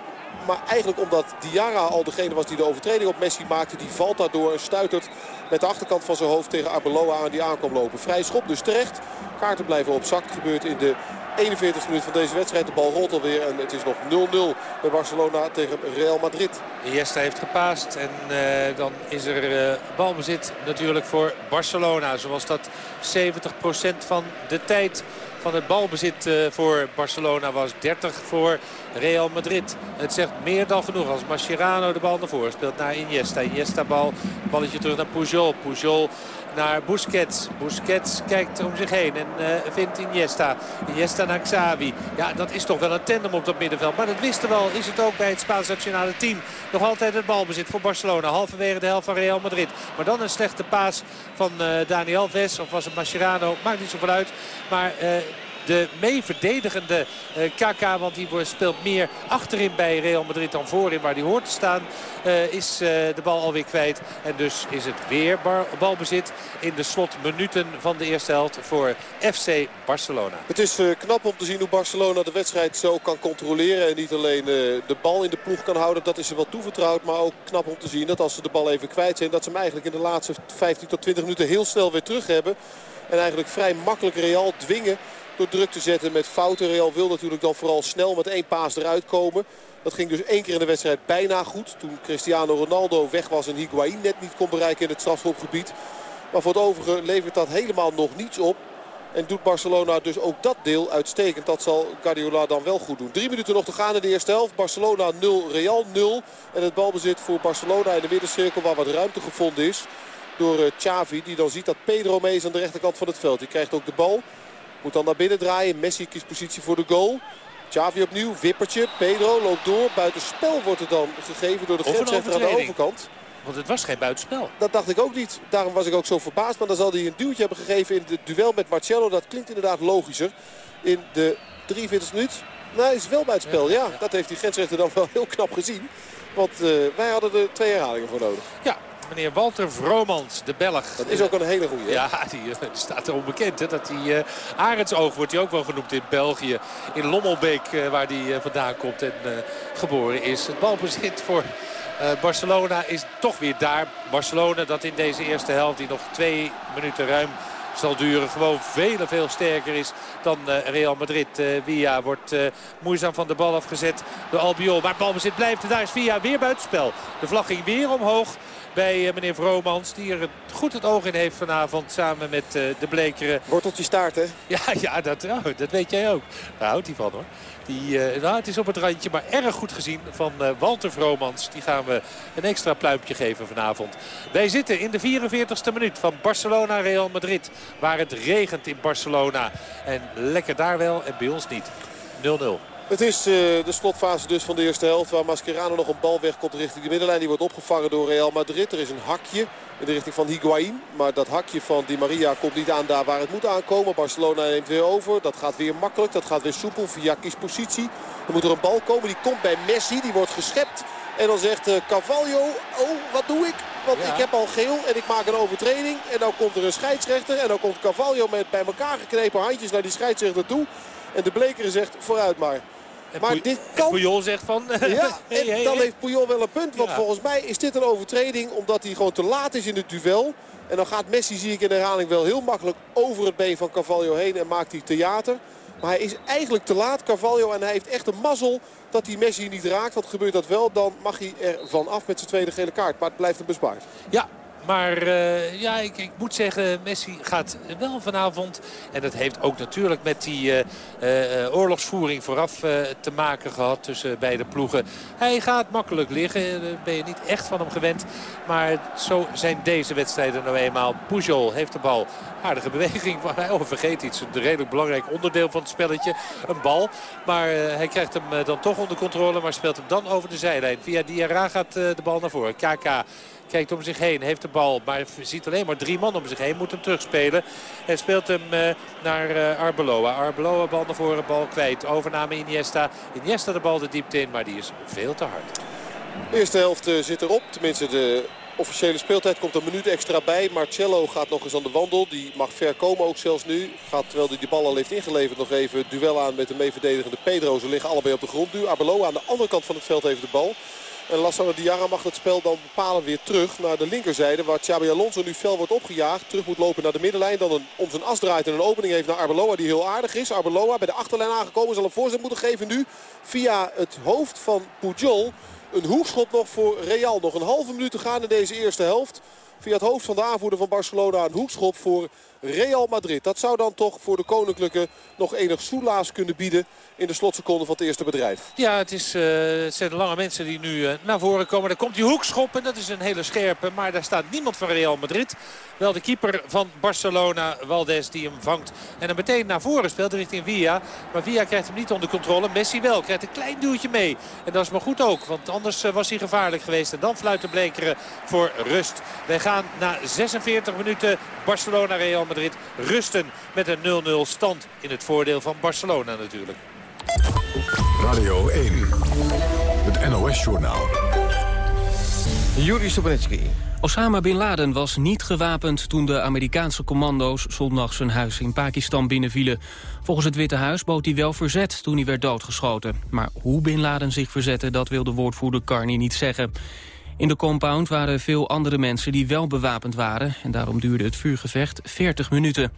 Maar eigenlijk omdat Diarra al degene was die de overtreding op Messi maakte. Die valt daardoor en stuitert met de achterkant van zijn hoofd tegen Arbeloa aan die aankomt lopen. Vrij schop dus terecht. Kaarten blijven op zak. Gebeurt in de 41 minuut van deze wedstrijd. De bal rolt alweer en het is nog 0-0 bij Barcelona tegen Real Madrid. Iniesta heeft gepaast en uh, dan is er uh, balbezit natuurlijk voor Barcelona. Zoals dat 70% van de tijd van het balbezit uh, voor Barcelona was. 30 voor Real Madrid. Het zegt meer dan genoeg als Mascherano de bal naar voren speelt naar Iniesta. Iniesta bal, balletje terug naar Pujol. Pujol naar Busquets. Busquets kijkt om zich heen en uh, vindt Iniesta. Iniesta naar Xavi. Ja, dat is toch wel een tandem op dat middenveld. Maar dat wisten we al. Is het ook bij het Spaans nationale team. Nog altijd het balbezit voor Barcelona. Halverwege de helft van Real Madrid. Maar dan een slechte paas van uh, Dani Alves. Of was het Mascherano? Maakt niet zoveel uit. Maar... Uh, de mee verdedigende uh, Kaka. Want die speelt meer achterin bij Real Madrid dan voorin waar hij hoort te staan. Uh, is uh, de bal alweer kwijt. En dus is het weer balbezit in de slotminuten van de eerste helft voor FC Barcelona. Het is knap om te zien hoe Barcelona de wedstrijd zo kan controleren. En niet alleen de bal in de ploeg kan houden. Dat is ze wel toevertrouwd. Maar ook knap om te zien dat als ze de bal even kwijt zijn. Dat ze hem eigenlijk in de laatste 15 tot 20 minuten heel snel weer terug hebben. En eigenlijk vrij makkelijk Real dwingen druk te zetten met fouten. Real wil natuurlijk dan vooral snel met één paas eruit komen. Dat ging dus één keer in de wedstrijd bijna goed. Toen Cristiano Ronaldo weg was en Higuain net niet kon bereiken in het strafschopgebied. Maar voor het overige levert dat helemaal nog niets op. En doet Barcelona dus ook dat deel uitstekend. Dat zal Guardiola dan wel goed doen. Drie minuten nog te gaan in de eerste helft. Barcelona 0, Real 0. En het balbezit voor Barcelona in de middencirkel waar wat ruimte gevonden is. Door uh, Xavi die dan ziet dat Pedro mee is aan de rechterkant van het veld. Die krijgt ook de bal. Moet dan naar binnen draaien. Messi kiest positie voor de goal. Xavi opnieuw, wippertje. Pedro loopt door. Buitenspel wordt er dan gegeven door de grensrechter aan de overkant. Want het was geen buitenspel. Dat dacht ik ook niet. Daarom was ik ook zo verbaasd. Maar dan zal hij een duwtje hebben gegeven in het duel met Marcello. Dat klinkt inderdaad logischer. In de 43 minuut. Nou, hij is wel buitenspel. Ja, ja, dat heeft die grensrechter dan wel heel knap gezien. Want uh, wij hadden er twee herhalingen voor nodig. Ja, meneer Walter Vromans, de Belg. Dat is ook een hele goede. Ja, die, uh, staat er onbekend. Hè, dat die uh, Arendsoog wordt hij ook wel genoemd in België. In Lommelbeek, uh, waar hij vandaan komt en geboren is. Het balbezit voor Barcelona is toch weer daar. Barcelona dat in deze eerste helft, die nog twee minuten ruim zal duren. Gewoon veel, veel sterker is dan uh, Real Madrid. Uh, Via wordt uh, moeizaam van de bal afgezet door Albiol. Maar balbezit blijft. En daar is Via weer buitenspel. De vlag ging weer omhoog bij meneer Vromans. Die er goed het oog in heeft vanavond samen met de Blekeren. Worteltje staart hè? Ja, ja dat, oh, dat weet jij ook. Daar houdt hij van hoor. Die, uh, nou, het is op het randje, maar erg goed gezien van uh, Walter Vromans. Die gaan we een extra pluimpje geven vanavond. Wij zitten in de 44ste minuut van Barcelona-Real Madrid. Waar het regent in Barcelona. En lekker daar wel en bij ons niet. 0-0. Het is uh, de slotfase dus van de eerste helft waar Mascherano nog een bal wegkomt richting de middenlijn. Die wordt opgevangen door Real Madrid. Er is een hakje in de richting van Higuain. Maar dat hakje van Di Maria komt niet aan daar waar het moet aankomen. Barcelona neemt weer over. Dat gaat weer makkelijk. Dat gaat weer soepel via kiespositie. Dan moet er een bal komen. Die komt bij Messi. Die wordt geschept. En dan zegt uh, Carvalho, oh wat doe ik? Want ik heb al geel en ik maak een overtreding. En dan komt er een scheidsrechter. En dan komt Carvalho met bij elkaar geknepen handjes naar die scheidsrechter toe. En de bleker zegt vooruit maar. En maar dit kan... Puyol zegt van... Ja, en dan heeft Puyol wel een punt. Want volgens mij is dit een overtreding omdat hij gewoon te laat is in het duel. En dan gaat Messi, zie ik in de herhaling, wel heel makkelijk over het been van Carvalho heen. En maakt hij theater. Maar hij is eigenlijk te laat, Carvalho. En hij heeft echt een mazzel dat hij Messi niet raakt. Want gebeurt dat wel, dan mag hij er van af met zijn tweede gele kaart. Maar het blijft hem bespaard. Ja, maar uh, ja, ik, ik, moet zeggen, Messi gaat wel vanavond. En dat heeft ook natuurlijk met die uh, uh, oorlogsvoering vooraf te maken gehad tussen beide ploegen. Hij gaat makkelijk liggen, daar ben je niet echt van hem gewend. Maar zo zijn deze wedstrijden nou eenmaal. Pujol heeft de bal. Aardige beweging. Hij oh, vergeet iets. Een redelijk belangrijk onderdeel van het spelletje. Een bal. Maar hij krijgt hem dan toch onder controle. Maar speelt hem dan over de zijlijn. Via Diarra gaat de bal naar voren. KK Kijkt om zich heen, heeft de bal, maar ziet alleen maar drie man om zich heen. Moet hem terugspelen. En speelt hem uh, naar uh, Arbeloa. Arbeloa bal naar voren, bal kwijt. Overname Iniesta. Iniesta de bal de diepte in, maar die is veel te hard. De eerste helft uh, zit erop. Tenminste, de officiële speeltijd komt een minuut extra bij. Marcello gaat nog eens aan de wandel. Die mag ver komen ook zelfs nu. Gaat, terwijl hij de bal al heeft ingeleverd, nog even duel aan met de meeverdedigende Pedro. Ze liggen allebei op de grond nu. Arbeloa aan de andere kant van het veld heeft de bal. En Lassana Diarra mag het spel dan bepalen weer terug naar de linkerzijde. Waar Xabi Alonso nu fel wordt opgejaagd. Terug moet lopen naar de middenlijn. Dan een, om zijn as draait en een opening heeft naar Arbeloa die heel aardig is. Arbeloa bij de achterlijn aangekomen zal een voorzet moeten geven nu. Via het hoofd van Pujol. Een hoekschop nog voor Real. Nog een halve minuut te gaan in deze eerste helft. Via het hoofd van de aanvoerder van Barcelona een hoekschop voor Real Madrid. Dat zou dan toch voor de Koninklijke nog enig soelaas kunnen bieden in de slotseconde van het eerste bedrijf. Ja, het, is, uh, zijn lange mensen die nu uh, naar voren komen. Daar komt die hoekschop en dat is een hele scherpe. Maar daar staat niemand van Real Madrid. Wel de keeper van Barcelona, Valdes, die hem vangt. En hem meteen naar voren speelt richting Villa. Maar Villa krijgt hem niet onder controle. Messi wel, krijgt een klein duwtje mee. En dat is maar goed ook, want anders uh, was hij gevaarlijk geweest. En dan fluit de Blekeren voor rust. Wij gaan na 46 minuten Barcelona-Real Madrid rusten met een 0-0 stand in het voordeel van Barcelona natuurlijk. Radio 1, het NOS-journaal. Juri Stubenitski. Osama Bin Laden was niet gewapend toen de Amerikaanse commando's zondag zijn huis in Pakistan binnenvielen. Volgens het Witte Huis bood hij wel verzet toen hij werd doodgeschoten. Maar hoe Bin Laden zich verzette, dat wil de woordvoerder Carney niet zeggen. In de compound waren veel andere mensen die wel bewapend waren... en daarom duurde het vuurgevecht 40 minuten.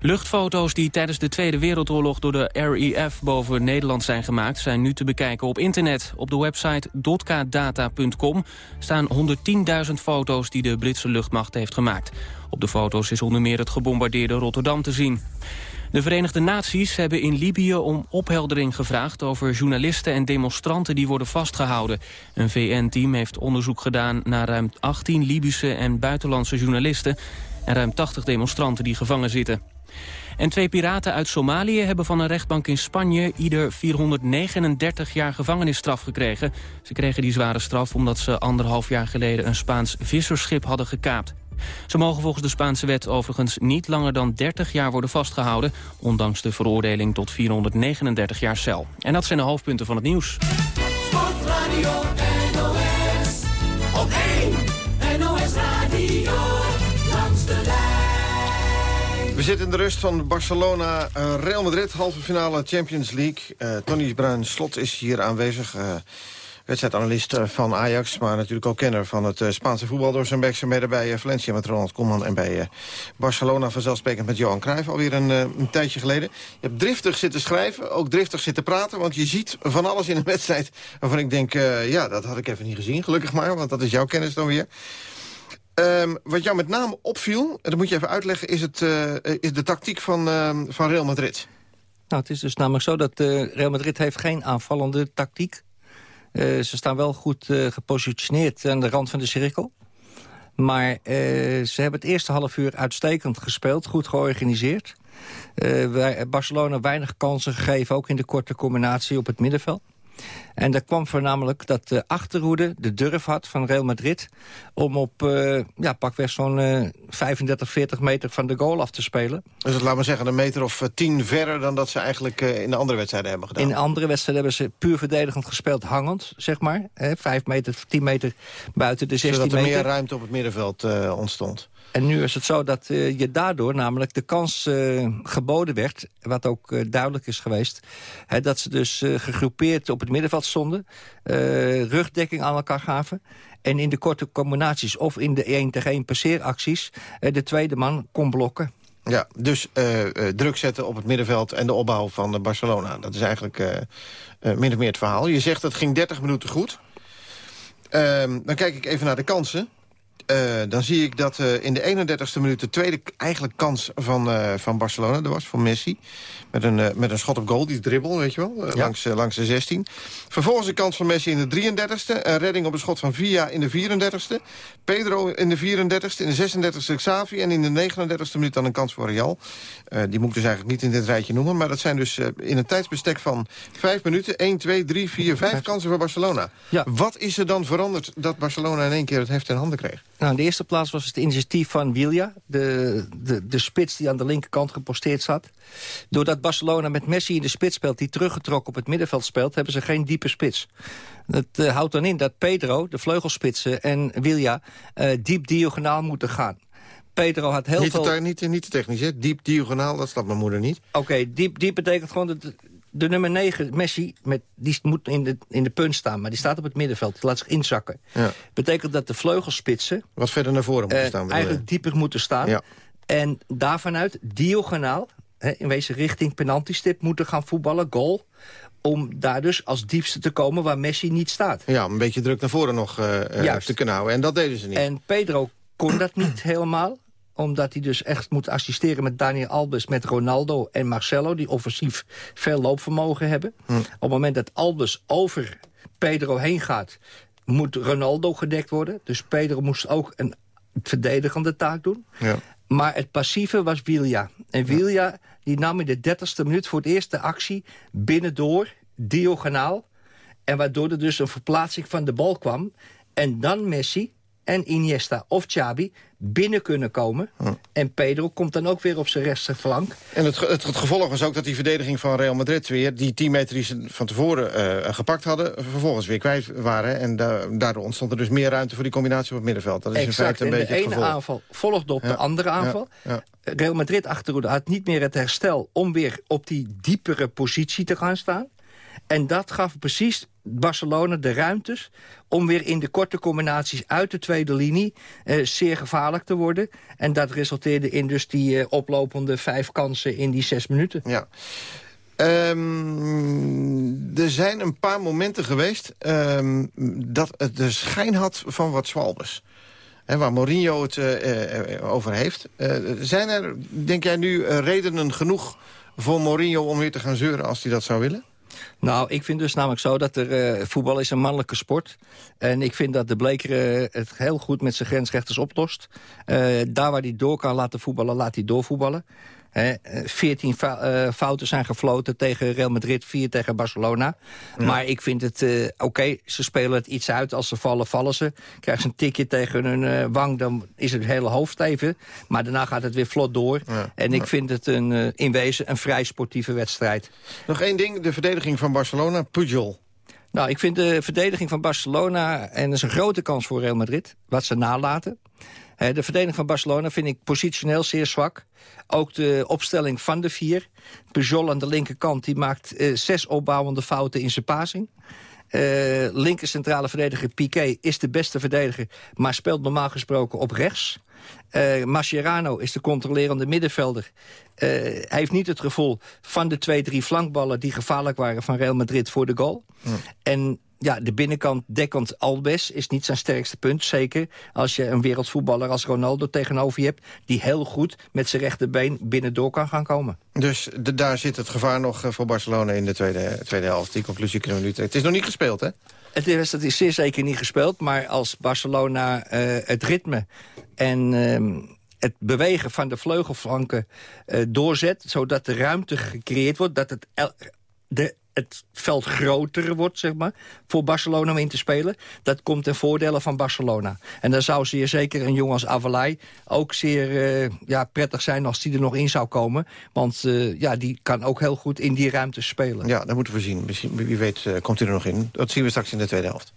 Luchtfoto's die tijdens de Tweede Wereldoorlog door de REF boven Nederland zijn gemaakt... zijn nu te bekijken op internet. Op de website dotkdata.com staan 110.000 foto's die de Britse luchtmacht heeft gemaakt. Op de foto's is onder meer het gebombardeerde Rotterdam te zien. De Verenigde Naties hebben in Libië om opheldering gevraagd... over journalisten en demonstranten die worden vastgehouden. Een VN-team heeft onderzoek gedaan naar ruim 18 Libische en buitenlandse journalisten... en ruim 80 demonstranten die gevangen zitten. En twee piraten uit Somalië hebben van een rechtbank in Spanje... ieder 439 jaar gevangenisstraf gekregen. Ze kregen die zware straf omdat ze anderhalf jaar geleden... een Spaans visserschip hadden gekaapt. Ze mogen volgens de Spaanse wet overigens niet langer dan 30 jaar worden vastgehouden... ondanks de veroordeling tot 439 jaar cel. En dat zijn de hoofdpunten van het nieuws. Sportradio NOS, op 1 NOS Radio, langs de lijn. We zitten in de rust van Barcelona, uh, Real Madrid, halve finale Champions League. Uh, Tony Bruin Slot is hier aanwezig... Uh, wedstrijdanalist eh, van Ajax... maar natuurlijk ook kenner van het eh, Spaanse voetbal... door zijn werkzaamheden bij eh, Valencia met Ronald Koeman... en bij Barcelona vanzelfsprekend met Johan Cruijff... alweer een, een tijdje geleden. Je hebt driftig zitten schrijven, ook driftig zitten praten... want je ziet van alles in een wedstrijd waarvan ik denk... ja, dat had ik even niet gezien, gelukkig maar, want dat is jouw kennis dan weer... Um, wat jou met name opviel, dat moet je even uitleggen... is, het, is de tactiek van, uh, van Real Madrid. Nou, het is dus namelijk zo dat Real Madrid heeft geen aanvallende tactiek. Uh, ze staan wel goed uh, gepositioneerd aan de rand van de cirkel. Maar uh, ze hebben het eerste half uur uitstekend gespeeld, goed georganiseerd. Barcelona weinig kansen gegeven, ook in de korte combinatie op het middenveld. En dat kwam voornamelijk dat de achterhoede de durf had van Real Madrid... om op uh, ja, pakweg zo'n uh, 35, 40 meter van de goal af te spelen. Dus het, laat maar zeggen, een meter of uh, tien verder... dan dat ze eigenlijk uh, in de andere wedstrijden hebben gedaan. In andere wedstrijden hebben ze puur verdedigend gespeeld, hangend, zeg maar. Hè, vijf meter, tien meter buiten de 16 meter. Zodat er meer ruimte op het middenveld ontstond. En nu is het zo dat uh, je daardoor namelijk de kans uh, geboden werd... wat ook uh, duidelijk is geweest... Hè, dat ze dus gegroepeerd op het middenveld stonden... rugdekking aan elkaar gaven... en in de korte combinaties of in de 1 tegen 1 passeeracties... de tweede man kon blokken. Ja, dus druk zetten op het middenveld en de opbouw van Barcelona. Dat is eigenlijk min of meer het verhaal. Je zegt dat ging 30 minuten goed. Ehm, dan kijk ik even naar de kansen. Uh, dan zie ik dat uh, in de 31ste minuut de tweede eigenlijk kans van, uh, van Barcelona er was, van Messi. Met een, met een schot op goal, die dribbel, weet je wel, ja. langs, langs de 16. Vervolgens een kans van Messi in de 33ste. Een redding op een schot van Villa in de 34ste. Pedro in de 34ste, in de 36ste Xavi. En in de 39ste minuut dan een kans voor Real. die moet ik dus eigenlijk niet in dit rijtje noemen. Maar dat zijn dus in een tijdsbestek van 5 minuten... 1, 2, 3, 4, 5 kansen voor Barcelona. Ja. Wat is er dan veranderd dat Barcelona in één keer het heft in handen kreeg? Nou, in de eerste plaats was het initiatief van Villa, de, de, de spits die aan de linkerkant geposteerd zat. Doordat Barcelona met Messi in de spits speelt, die teruggetrokken op het middenveld speelt... hebben ze geen diepe spits. Dat uh, houdt dan in dat Pedro, de vleugelspitsen en Villa uh, diep diagonaal moeten gaan. Pedro had heel niet veel... Te, niet, niet te technisch, hè? Diep diagonaal, dat snapt mijn moeder niet. Oké, okay, diep, diep betekent gewoon dat de nummer 9, Messi, met, die moet in de, in de punt staan... maar die staat op het middenveld, die laat zich inzakken. Ja. Betekent dat de vleugelspitsen... Wat verder naar voren moeten uh, staan. Eigenlijk dieper moeten staan. Ja. En daarvanuit diagonaal, hè, in wezen richting penaltystip... moeten gaan voetballen, goal... om daar dus als diepste te komen waar Messi niet staat. Ja, om een beetje druk naar voren nog uh, te kunnen houden. En dat deden ze niet. En Pedro kon dat niet helemaal omdat hij dus echt moet assisteren met Daniel Albes... met Ronaldo en Marcelo, die offensief veel loopvermogen hebben. Hm. Op het moment dat Albes over Pedro heen gaat... moet Ronaldo gedekt worden. Dus Pedro moest ook een verdedigende taak doen. Ja. Maar het passieve was Villa. En Villa die nam in de dertigste minuut voor het eerst de actie... binnendoor, diagonaal. En waardoor er dus een verplaatsing van de bal kwam. En dan Messi en Iniesta of Xabi binnen kunnen komen. Hm. En Pedro komt dan ook weer op zijn rechterflank. En het, het, het, gevolg was ook dat die verdediging van Real Madrid weer... die 10 meter die ze van tevoren uh, gepakt hadden... vervolgens weer kwijt waren. En da daardoor ontstond er dus meer ruimte voor die combinatie op het middenveld. Dat is exact. in feite een en beetje de ene aanval volgde op Ja. de andere aanval. Ja. Real Madrid achterhoede had niet meer het herstel... om weer op die diepere positie te gaan staan. En dat gaf precies Barcelona de ruimtes om weer in de korte combinaties uit de tweede linie eh, zeer gevaarlijk te worden. En dat resulteerde in dus die eh, oplopende vijf kansen in die zes minuten. Ja. Ehm, er zijn een paar momenten geweest ehm, dat het de schijn had van wat zwalbes. Hè, waar Mourinho het eh, eh, over heeft. Zijn er, denk jij nu, redenen genoeg voor Mourinho om weer te gaan zeuren als hij dat zou willen? Nou, ik vind dus namelijk zo dat er, eh, voetbal is een mannelijke sport. En ik vind dat de Bleker eh, het heel goed met zijn grensrechters oplost. Eh, daar waar hij door kan laten voetballen, laat hij doorvoetballen. Hè, 14 fou- eh, fouten zijn gefloten tegen Real Madrid, 4 tegen Barcelona. Maar ik vind het, eh, oké, ze spelen het iets uit. Als ze vallen, vallen ze. Krijgen ze een tikje tegen hun eh, wang, dan is het hele hoofd even. Maar daarna gaat het weer vlot door. Ja. En ik vind het een, in wezen een vrij sportieve wedstrijd. Nog één ding, de verdediging van Barcelona, Pujol. Nou, ik vind de verdediging van Barcelona... en dat is een grote kans voor Real Madrid, wat ze nalaten. Hè, de verdediging van Barcelona vind ik positioneel zeer zwak. Ook de opstelling van de vier. Pujol aan de linkerkant die maakt eh, zes opbouwende fouten in zijn passing. Eh, linker centrale verdediger Piqué is de beste verdediger... maar speelt normaal gesproken op rechts. Eh Mascherano is de controlerende middenvelder. Eh, hij heeft niet het gevoel van de twee, drie flankballen... die gevaarlijk waren van Real Madrid voor de goal. En ja, de binnenkant dekkend Albes is niet zijn sterkste punt. Zeker als je een wereldvoetballer als Ronaldo tegenover je hebt... die heel goed met zijn rechterbeen binnendoor kan gaan komen. Dus de- daar zit het gevaar nog eh, voor Barcelona in de tweede, tweede helft. Die conclusie kunnen we nu trekken. Het is nog niet gespeeld, hè? Het is, is zeer zeker niet gespeeld, maar als Barcelona eh, het ritme en, ehm, het bewegen van de vleugelflanken uh, doorzet... zodat de ruimte gecreëerd wordt, dat het de het veld groter wordt, zeg maar, voor Barcelona om in te spelen. Dat komt ten voordele van Barcelona. En dan zou zeer zeker een jongen als Avalai ook zeer uh, ja, prettig zijn als die er nog in zou komen. Want uh, ja, die kan ook heel goed in die ruimte spelen. Ja, dat moeten we zien. Misschien, wie weet uh, komt hij er nog in. Dat zien we straks in de tweede helft.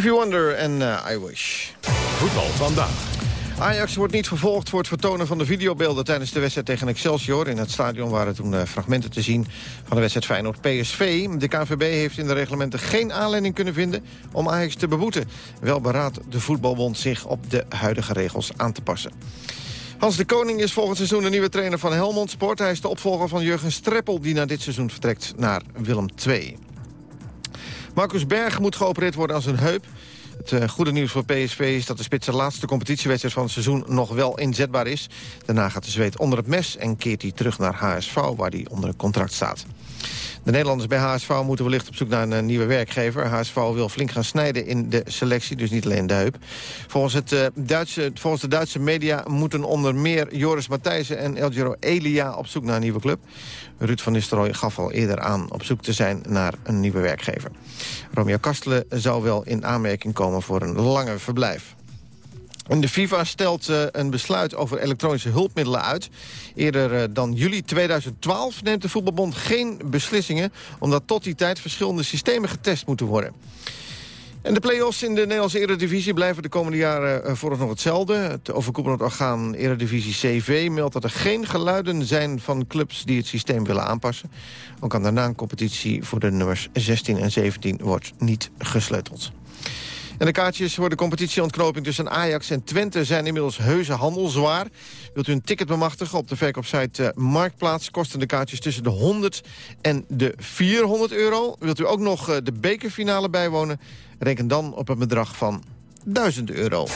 Stevie Wonder en uh, I Wish. Voetbal vandaag. Ajax wordt niet vervolgd voor het vertonen van de videobeelden... tijdens de wedstrijd tegen Excelsior. In het stadion waren toen uh, fragmenten te zien van de wedstrijd Feyenoord-PSV. De KNVB heeft in de reglementen geen aanleiding kunnen vinden... om Ajax te beboeten. Wel beraadt de voetbalbond zich op de huidige regels aan te passen. Hans de Koning is volgend seizoen de nieuwe trainer van Helmond Sport. Hij is de opvolger van Jurgen Streppel... die na dit seizoen vertrekt naar Willem II. Marcus Berg moet geopereerd worden aan zijn heup. Het uh, goede nieuws voor PSV is dat de spits de laatste competitiewedstrijd van het seizoen nog wel inzetbaar is. Daarna gaat de zweet onder het mes en keert hij terug naar HSV waar hij onder contract staat. De Nederlanders bij HSV moeten wellicht op zoek naar een eh, nieuwe werkgever. HSV wil flink gaan snijden in de selectie, dus niet alleen de heup. Volgens, het, uh, Duitse, volgens de Duitse media moeten onder meer Joris Matthijssen en Elgiro Elia op zoek naar een nieuwe club. Ruud van Nistelrooy gaf al eerder aan op zoek te zijn naar een nieuwe werkgever. Romeo Kastelen zou wel in aanmerking komen voor een lange verblijf. De FIFA stelt uh, een besluit over elektronische hulpmiddelen uit. Eerder uh, dan juli 2012 neemt de Voetbalbond geen beslissingen... omdat tot die tijd verschillende systemen getest moeten worden. En de play-offs in de Nederlandse Eredivisie blijven de komende jaren uh, vooralsnog hetzelfde. Het overkoepelend orgaan Eredivisie CV meldt dat er geen geluiden zijn van clubs die het systeem willen aanpassen. Ook aan de naamcompetitie voor de nummers 16 en 17 wordt niet gesleuteld. En de kaartjes voor de competitieontknoping tussen Ajax en Twente... zijn inmiddels heuse handelzwaar. Wilt u een ticket bemachtigen op de verkoopsite uh, Marktplaats... kosten de kaartjes tussen de 100 en de 400 euro. Wilt u ook nog uh, de bekerfinale bijwonen... reken dan op een bedrag van 1000 euro.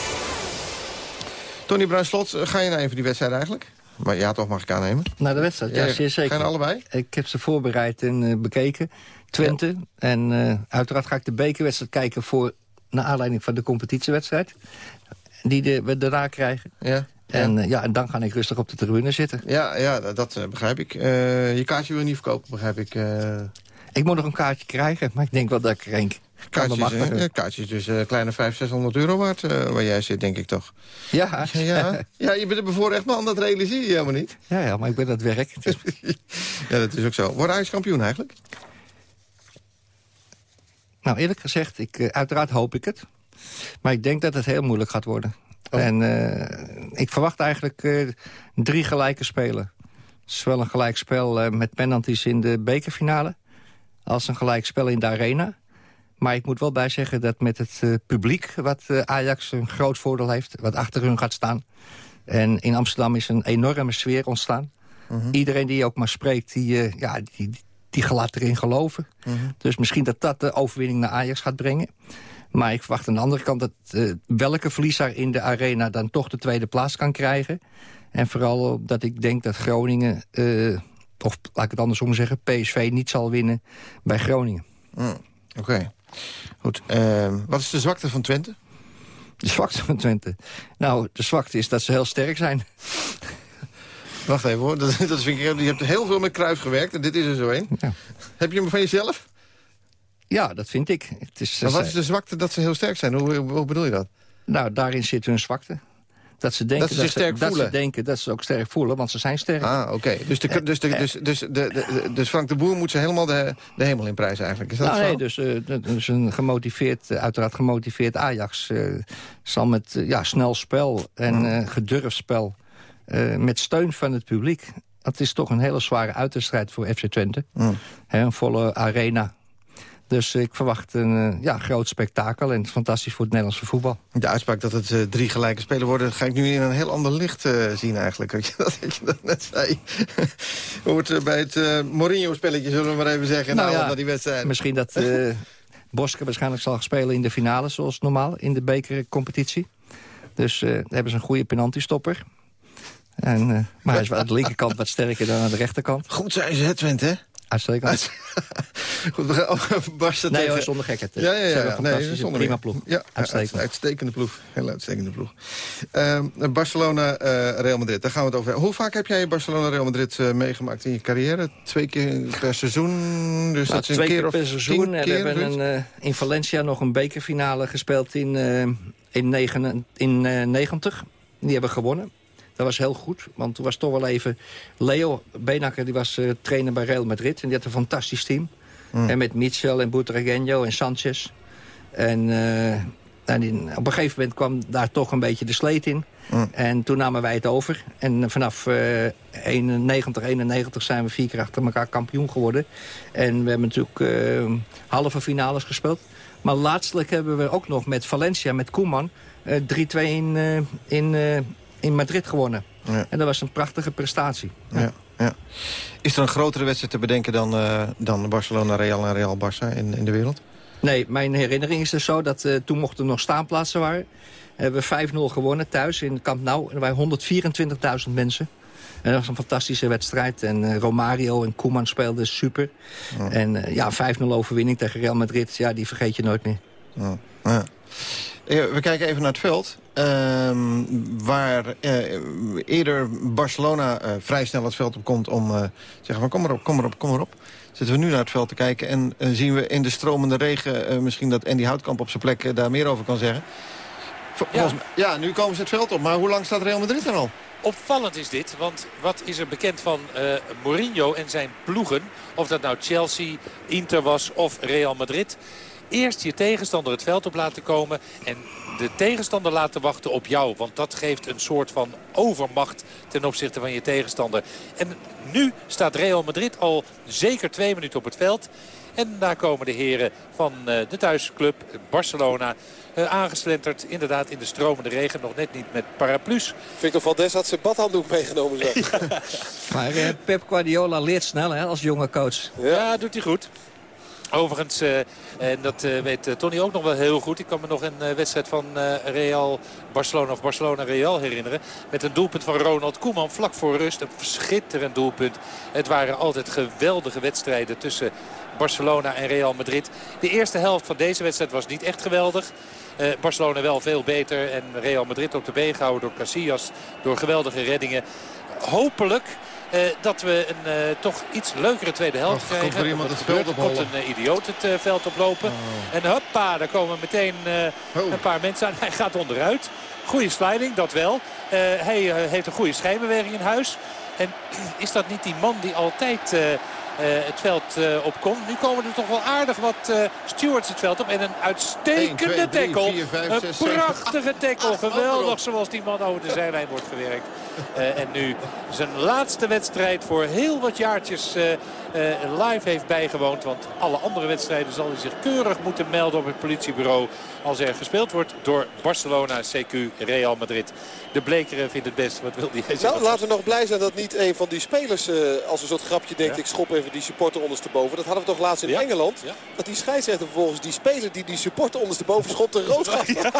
Tony Bruinslot, uh, ga je naar een van die wedstrijden eigenlijk? Maar ja, toch mag ik aannemen. Naar de wedstrijd, ja, zeer zeker. Gaan allebei? Ik heb ze voorbereid en uh, bekeken. Twente. Ja. En uh, uiteraard ga ik de bekerwedstrijd kijken... voor naar aanleiding van de competitiewedstrijd. Die de, we daarna krijgen. Ja. En, uh, ja, en dan ga ik rustig op de tribune zitten. Ja, ja dat, dat begrijp ik. je kaartje wil je niet verkopen, begrijp ik. Ik moet nog een kaartje krijgen, maar ik denk wel dat ik er Kaartjes, kaartjes dus uh, kleine 500, 600 euro waard, waar jij zit, denk ik toch? Ja. ja. Ja, je bent een bevoorrecht man, dat realiseer je helemaal niet. Ja, ja maar ik ben aan het werk. ja, dat is ook zo. Wordt Ajax kampioen eigenlijk? Nou, eerlijk gezegd, ik, uiteraard hoop ik het. Maar ik denk dat het heel moeilijk gaat worden. Oh. En ik verwacht eigenlijk drie gelijke spelen. Zowel een gelijk spel met penalties in de bekerfinale... als een gelijk spel in de arena... Maar ik moet wel bij zeggen dat met het publiek... wat Ajax een groot voordeel heeft, wat achter hun gaat staan... en in Amsterdam is een enorme sfeer ontstaan. Uh -huh. Iedereen die ook maar spreekt, die, ja, die, die gaat erin geloven. -huh. Dus misschien dat dat de overwinning naar Ajax gaat brengen. Maar ik verwacht aan de andere kant dat welke verliezer in de arena... dan toch de tweede plaats kan krijgen. En vooral dat ik denk dat Groningen... of laat ik het andersom zeggen, PSV niet zal winnen bij Groningen. Oké. Okay. Goed, uh, wat is de zwakte van Twente? De zwakte van Twente? Nou, de zwakte is dat ze heel sterk zijn. Wacht even hoor, dat, dat vind ik, je hebt heel veel met Kruif gewerkt en dit is er zo een. Ja. Heb je hem van jezelf? Ja, dat vind ik. Het is, maar wat is de zwakte dat ze heel sterk zijn? Hoe, hoe bedoel je dat? Nou, daarin zit hun zwakte. Dat ze, denken dat ze sterk voelen? Dat ze denken dat ze ook sterk voelen, want ze zijn sterk. Ah, oké. Okay. Dus, de, dus, de, dus, dus, de, de, dus Frank de Boer moet ze helemaal de, de hemel in prijzen eigenlijk. Is dat nou, zo? nee, dus, uh, dus een gemotiveerd, uiteraard gemotiveerd Ajax... Uh, zal met uh, ja, snel spel en hmm. gedurfd spel... met steun van het publiek... Het is toch een hele zware uiterstrijd voor FC Twente. He, een volle arena, dus ik verwacht een uh, ja, groot spektakel en fantastisch voor het Nederlandse voetbal. De uitspraak dat het uh, drie gelijke spelen worden... ga ik nu in een heel ander licht uh, zien eigenlijk. Dat je dat net zei. Hoort bij het Mourinho-spelletje, zullen we maar even zeggen. Nou, ja, die wedstrijd. Misschien dat Boske waarschijnlijk zal spelen in de finale... zoals normaal in de bekercompetitie. Dus hebben ze een goede penaltystopper. En, maar hij is aan de linkerkant wat sterker dan aan de rechterkant. Goed zijn ze het, Twente, hè? Uitstekend. Goed, we gaan over Barca Nee tegen... hoor, zonder gekheid. Ja, ja, ja. ja. Nee, zonder prima ploeg. Ja, uitstekend. uitstekende ploeg. Heel uitstekende ploeg. Uh, Barcelona, uh, Real Madrid, daar gaan we het over Hoe vaak heb jij Barcelona, Real Madrid uh, meegemaakt in je carrière? Twee keer per seizoen? Dus nou, dat is twee keer, keer per seizoen. Keer, we hebben een, uh, in Valencia nog een bekerfinale gespeeld in, uh, in, negen, in uh, 90. Die hebben we gewonnen. Dat was heel goed, want toen was toch wel even... Leo Benakker, die was uh, trainer bij Real Madrid. En die had een fantastisch team. Mm. En met Mitchell en Butragueño en Sanchez. En, uh, en die, op een gegeven moment kwam daar toch een beetje de sleet in. Mm. En toen namen wij het over. En vanaf uh, 91, 91 zijn we vier keer achter elkaar kampioen geworden. En we hebben natuurlijk uh, halve finales gespeeld. Maar laatstelijk hebben we ook nog met Valencia, met Koeman... 3-2 in... in in Madrid gewonnen. Ja. En dat was een prachtige prestatie. Ja. Ja. Is er een grotere wedstrijd te bedenken dan, uh, dan Barcelona-Real en Real-Barça in, in de wereld? Nee, mijn herinnering is dus zo dat uh, toen mochten er nog staanplaatsen waren. Hebben we 5-0 gewonnen thuis in Camp Nou. En er waren 124.000 mensen. En dat was een fantastische wedstrijd. En uh, Romario en Koeman speelden super. En ja, 5-0 overwinning tegen Real Madrid. Ja, die vergeet je nooit meer. Ja. Ja. We kijken even naar het veld. Uh, waar uh, eerder Barcelona uh, vrij snel het veld op komt om te zeggen van kom maar op, kom maar op, kom maar op. Zitten we nu naar het veld te kijken en zien we in de stromende regen misschien dat Andy Houtkamp op zijn plek daar meer over kan zeggen. Ja. ja, nu komen ze het veld op, maar hoe lang staat Real Madrid er al? Opvallend is dit, want wat is er bekend van Mourinho en zijn ploegen? Of dat nou Chelsea, Inter was of Real Madrid eerst je tegenstander het veld op laten komen... en de tegenstander laten wachten op jou. Want dat geeft een soort van overmacht ten opzichte van je tegenstander. En nu staat Real Madrid al zeker twee minuten op het veld. En daar komen de heren van de thuisclub Barcelona aangeslenterd. Inderdaad in de stromende regen. Nog net niet met paraplu's. Victor Valdes had zijn badhanddoek meegenomen. Zo. maar Pep Guardiola leert snel hè, als jonge coach. Ja, doet hij goed. Overigens, uh, en dat uh, weet uh, Tony ook nog wel heel goed. Ik kan me nog een wedstrijd van Real Barcelona of Barcelona Real herinneren. Met een doelpunt van Ronald Koeman vlak voor rust. Een schitterend doelpunt. Het waren altijd geweldige wedstrijden tussen Barcelona en Real Madrid. De eerste helft van deze wedstrijd was niet echt geweldig. Barcelona wel veel beter en Real Madrid op de been gehouden door Casillas. Door geweldige reddingen. Hopelijk dat we een uh, toch iets leukere tweede helft of krijgen. Komt er iemand het veld op komt een uh, idioot het veld oplopen. Oh. En hoppa, daar komen meteen oh. een paar mensen aan. Hij gaat onderuit. Goede sliding, dat wel. hij heeft een goede schijnbeweging in huis. En is dat niet die man die altijd het veld uh, opkomt. Nu komen er toch wel aardig wat uh, stewards het veld op. En een uitstekende 1, 2, 3, tackle. 4, 5, 6, een prachtige 7. tackle. Geweldig zoals die man over de zijlijn wordt gewerkt. en nu zijn laatste wedstrijd voor heel wat jaartjes live heeft bijgewoond. Want alle andere wedstrijden zal hij zich keurig moeten melden op het politiebureau. Als er gespeeld wordt door Barcelona, CQ, Real Madrid. De Blekeren vindt het best. Wat wil die Nou, laten we nog blij zijn dat niet een van die spelers als een soort grapje denkt. Ja. Ik schop even die supporter ondersteboven. Dat hadden we toch laatst in ja. Engeland. Ja. Dat die scheidsrechter vervolgens die speler die die supporter ondersteboven schopte rood gaf. Ja.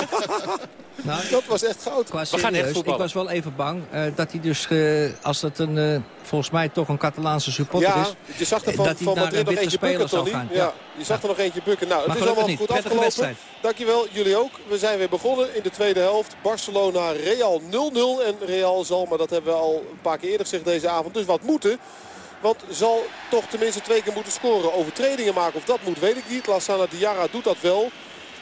nou, dat was echt goud. We gaan echt ik was wel even bang uh, dat hij dus, uh, als dat een, uh, volgens mij toch een Catalaanse supporter ja, is. je zag er van, dat van Madrid nog eentje bukken, Tony. Gaan. Ja. je zag er nog eentje bukken. Nou, maar het is allemaal niet. goed Prettige afgelopen. Wedstrijd. Dankjewel, jullie ook. We zijn weer begonnen in de tweede helft. Barcelona, Real 0-0. En Real zal, maar dat hebben we al een paar keer eerder gezegd deze avond, dus wat moeten. Want zal toch tenminste twee keer moeten scoren. Overtredingen maken of dat moet, weet ik niet. Lassana Diarra doet dat wel.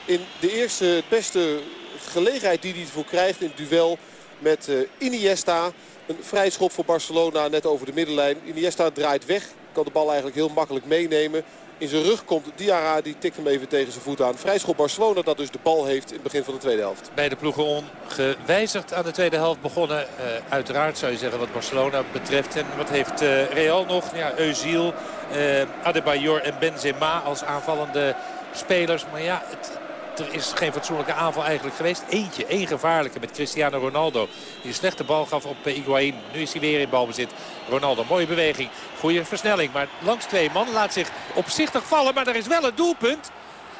In de eerste beste gelegenheid die hij ervoor krijgt in het duel met uh, Iniesta. Een vrij schop voor Barcelona net over de middenlijn. Iniesta draait weg. Kan de bal eigenlijk heel makkelijk meenemen. In zijn rug komt Diarra, die tikt hem even tegen zijn voet aan. Vrijschop Barcelona dat dus de bal heeft in het begin van de tweede helft. Beide ploegen ongewijzigd aan de tweede helft begonnen. Uh, uiteraard zou je zeggen wat Barcelona betreft. En wat heeft uh, Real nog? Ja, Eusiel, uh, Adebayor en Benzema als aanvallende spelers. Maar ja, het, er is geen fatsoenlijke aanval eigenlijk geweest. Eentje, één gevaarlijke met Cristiano Ronaldo. Die een slechte bal gaf op Higuain. Nu is hij weer in balbezit. Ronaldo, mooie beweging. Goede versnelling. Maar langs twee man laat zich opzichtig vallen. Maar er is wel een doelpunt.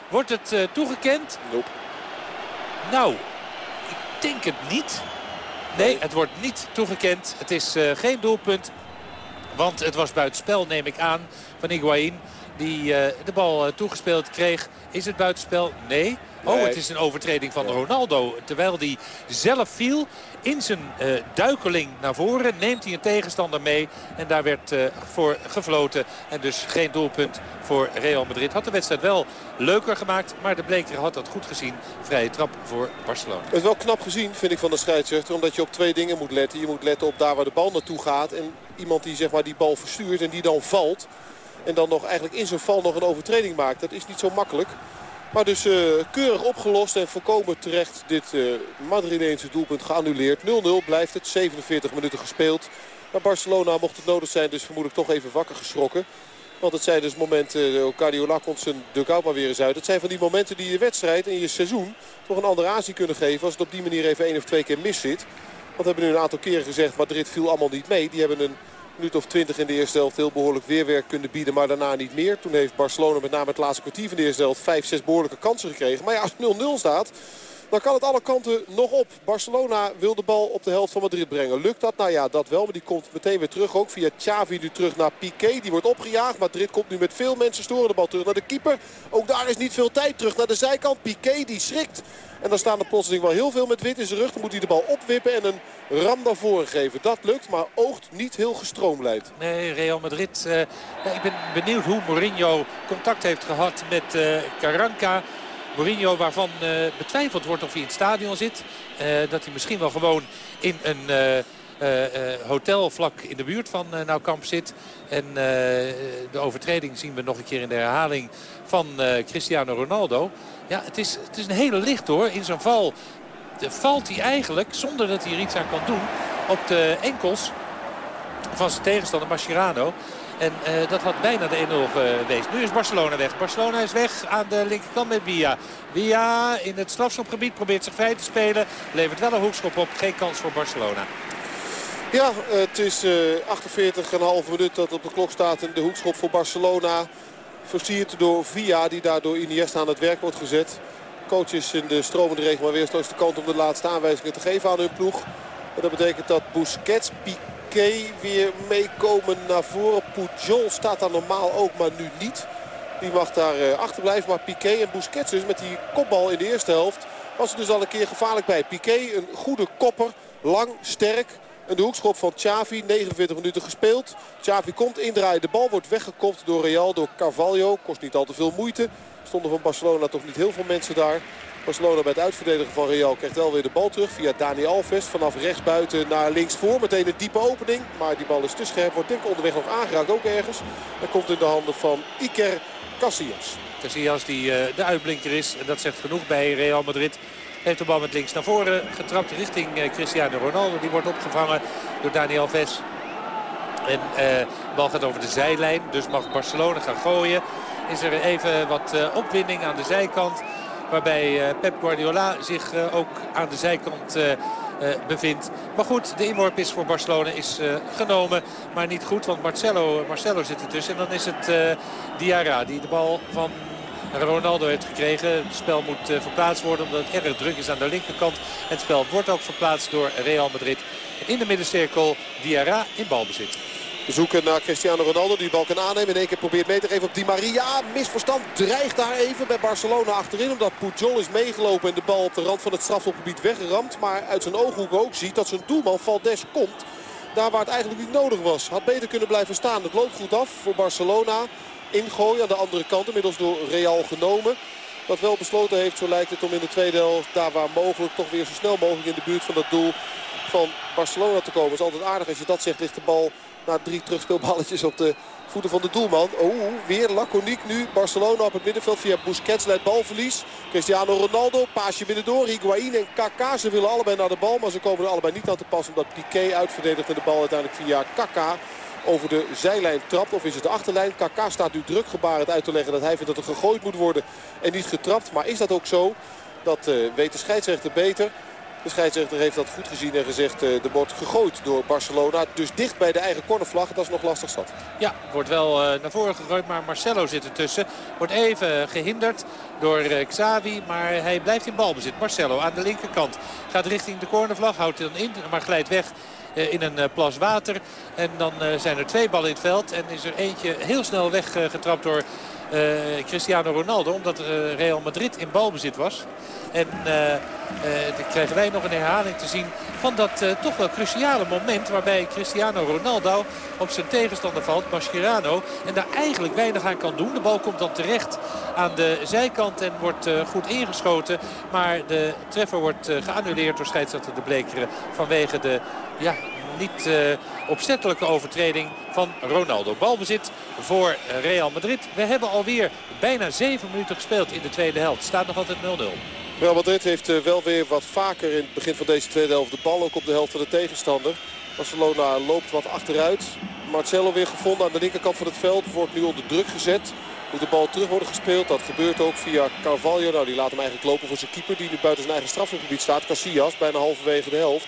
Wordt het uh, toegekend? Nope. Nou, ik denk het niet. Nee, het wordt niet toegekend. Het is uh, geen doelpunt. Want het was buitenspel, neem ik aan, van Higuain. Die uh, de bal toegespeeld kreeg. Is het buitenspel? Nee. Oh, het is een overtreding van Ronaldo. Terwijl hij zelf viel in zijn uh, duikeling naar voren. Neemt hij een tegenstander mee. En daar werd uh, voor gefloten. En dus geen doelpunt voor Real Madrid. Had de wedstrijd wel leuker gemaakt. Maar de Bleker had dat goed gezien. Vrije trap voor Barcelona. Het is wel knap gezien, vind ik, van de scheidsrechter. Omdat je op twee dingen moet letten. Je moet letten op daar waar de bal naartoe gaat. En iemand die zeg maar, die bal verstuurt en die dan valt. En dan nog eigenlijk in zijn val nog een overtreding maakt. Dat is niet zo makkelijk. Maar dus uh, keurig opgelost en voorkomen terecht dit uh, Madrileense doelpunt geannuleerd. 0-0 blijft het, 47 minuten gespeeld. Maar Barcelona mocht het nodig zijn, dus vermoedelijk toch even wakker geschrokken. Want het zijn dus momenten, uh, Guardiola komt zijn dugout maar weer eens uit. Het zijn van die momenten die je wedstrijd en je seizoen toch een andere aanzien kunnen geven. Als het op die manier even één of twee keer mis zit. Want we hebben nu een aantal keren gezegd, Madrid viel allemaal niet mee. Die hebben een minuut of 20 in de eerste helft heel behoorlijk weerwerk kunnen bieden. Maar daarna niet meer. Toen heeft Barcelona met name het laatste kwartier van de eerste helft 5, 6 behoorlijke kansen gekregen. Maar ja, als het 0-0 staat... Dan kan het alle kanten nog op. Barcelona wil de bal op de helft van Madrid brengen. Lukt dat? Nou ja, dat wel. Maar die komt meteen weer terug. Ook via Xavi nu terug naar Piqué. Die wordt opgejaagd. Madrid komt nu met veel mensen storen de bal terug naar de keeper. Ook daar is niet veel tijd terug naar de zijkant. Piqué die schrikt. En dan staan er plotseling wel heel veel met wit in zijn rug. Dan moet hij de bal opwippen en een ram naar voren geven. Dat lukt, maar oogt niet heel gestroomlijnd. Nee, Real Madrid. Uh, ik ben benieuwd hoe Mourinho contact heeft gehad met uh, Carranca. Mourinho waarvan uh, betwijfeld wordt of hij in het stadion zit. dat hij misschien wel gewoon in een... Uh, hotel vlak in de buurt van uh, Kamp zit. En de overtreding zien we nog een keer in de herhaling van Cristiano Ronaldo. Ja, het is, het is een hele licht hoor. In zo'n val valt hij eigenlijk, zonder dat hij er iets aan kan doen, op de enkels van zijn tegenstander Mascherano. En uh, dat had bijna de 1-0 geweest. Nu is Barcelona weg. Barcelona is weg aan de linkerkant met Via. Via in het strafschopgebied probeert zich vrij te spelen. Levert wel een hoekschop op. Geen kans voor Barcelona. Ja, het is uh, 48,5 minuut dat op de klok staat in de hoekschop voor Barcelona. Versierd door Via die daardoor Iniesta aan het werk wordt gezet. Coaches in de stromende regen maar weer steeds de kant om de laatste aanwijzingen te geven aan hun ploeg. En dat betekent dat Busquets, Piqué weer meekomen naar voren. Pujol staat daar normaal ook, maar nu niet. Die mag daar uh, achterblijven. Maar Piqué en Busquets dus met die kopbal in de eerste helft... was er dus al een keer gevaarlijk bij. Piqué een goede kopper, lang, sterk. De hoekschop van Xavi, 49 minuten gespeeld. Xavi komt indraaien. De bal wordt weggekopt door Real, door Carvalho. Kost niet al te veel moeite. Stonden van Barcelona toch niet heel veel mensen daar. Barcelona bij het uitverdedigen van Real krijgt wel weer de bal terug via Dani Alves. Vanaf rechts buiten naar links voor. Meteen een diepe opening. Maar die bal is te scherp. Wordt denk ik onderweg nog aangeraakt ook ergens. En komt in de handen van Iker Casillas. Casillas die uh, de uitblinker is. En dat zegt genoeg bij Real Madrid. Heeft de bal met links naar voren getrapt richting uh, Cristiano Ronaldo. Die wordt opgevangen door Dani Alves. En uh, de bal gaat over de zijlijn. Dus mag Barcelona gaan gooien. Is er even wat opwinding aan de zijkant. Waarbij eh, Pep Guardiola zich eh, ook aan de zijkant eh, bevindt. Maar goed, de inworp is voor Barcelona is genomen. Maar niet goed, want Marcelo, Marcelo zit ertussen. En dan is het Diarra die de bal van Ronaldo heeft gekregen. Het spel moet verplaatst worden omdat het erg druk is aan de linkerkant. Het spel wordt ook verplaatst door Real Madrid. In de middencirkel Diarra in balbezit. We zoeken naar Cristiano Ronaldo die bal kan aannemen. In één keer probeert mee te geven op Di Maria. Misverstand dreigt daar even bij Barcelona achterin. Omdat Pujol is meegelopen en de bal op de rand van het strafschopgebied weggeramd. Maar uit zijn ooghoek ook ziet dat zijn doelman Valdes komt. Daar waar het eigenlijk niet nodig was. Had beter kunnen blijven staan. Het loopt goed af voor Barcelona. Ingooi aan de andere kant. Inmiddels door Real genomen. Dat wel besloten heeft, zo lijkt het, om in de tweede helft daar waar mogelijk toch weer zo snel mogelijk in de buurt van dat doel van Barcelona te komen. Het is altijd aardig als je dat zegt, ligt de bal na drie terugspeelballetjes op de voeten van de doelman. Oh, weer laconiek nu. Barcelona op het middenveld via Busquets leidt balverlies. Cristiano Ronaldo, paasje binnendoor. Higuain en Kaka, ze willen allebei naar de bal. Maar ze komen er allebei niet aan te pas omdat Piqué uitverdedigt en de bal uiteindelijk via Kaka over de zijlijn trapt. Of is het de achterlijn? Kaka staat nu druk gebarend uit te leggen dat hij vindt dat er gegooid moet worden en niet getrapt. Maar is dat ook zo? Dat uh, weet de scheidsrechter beter. De scheidsrechter heeft dat goed gezien en gezegd uh, er wordt gegooid door Barcelona. Dus dicht bij de eigen cornervlag. Dat is nog lastig zat. Ja, wordt wel uh, naar voren gegooid. Maar Marcelo zit ertussen. Wordt even gehinderd door Xavi. Maar hij blijft in balbezit. Marcelo aan de linkerkant. Gaat richting de cornervlag. Houdt dan in. Maar glijdt weg in een plas water. En dan zijn er twee ballen in het veld. En is er eentje heel snel weggetrapt door Cristiano Ronaldo. Omdat uh, Real Madrid in balbezit was. En uh, dan krijgen wij nog een herhaling te zien van dat toch wel cruciale moment. Waarbij Cristiano Ronaldo op zijn tegenstander valt, Mascherano. En daar eigenlijk weinig aan kan doen. De bal komt dan terecht aan de zijkant en wordt goed ingeschoten. Maar de treffer wordt geannuleerd door scheidsrechter de Blekeren. Vanwege de ja, niet uh, opzettelijke overtreding van Ronaldo. Balbezit voor Real Madrid. We hebben alweer bijna 7 minuten gespeeld in de tweede helft. Staat nog altijd 0-0. Real Madrid heeft uh, wel weer wat vaker in het begin van deze tweede helft de bal. Ook op de helft van de tegenstander. Barcelona loopt wat achteruit. Marcelo weer gevonden aan de linkerkant van het veld. Wordt nu onder druk gezet. Moet de bal terug worden gespeeld. Dat gebeurt ook via Carvalho. Nou, die laat hem eigenlijk lopen voor zijn keeper. Die nu buiten zijn eigen strafgebied staat. Casillas, bijna halverwege de helft.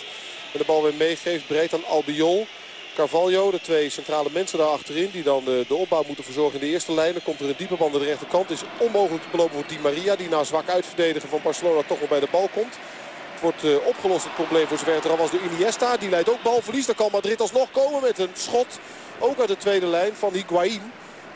En de bal weer meegeeft. Breed aan Albiol. Carvalho, de twee centrale mensen daar achterin. Die dan de, de opbouw moeten verzorgen in de eerste lijn. Dan komt er een diepe bal aan de rechterkant. is onmogelijk te belopen voor Di Maria. Die na zwak uitverdedigen van Barcelona toch wel bij de bal komt. Het wordt uh, opgelost het probleem voor zover het was door Iniesta. Die leidt ook balverlies. Dan kan Madrid alsnog komen met een schot. Ook uit de tweede lijn van Higuain.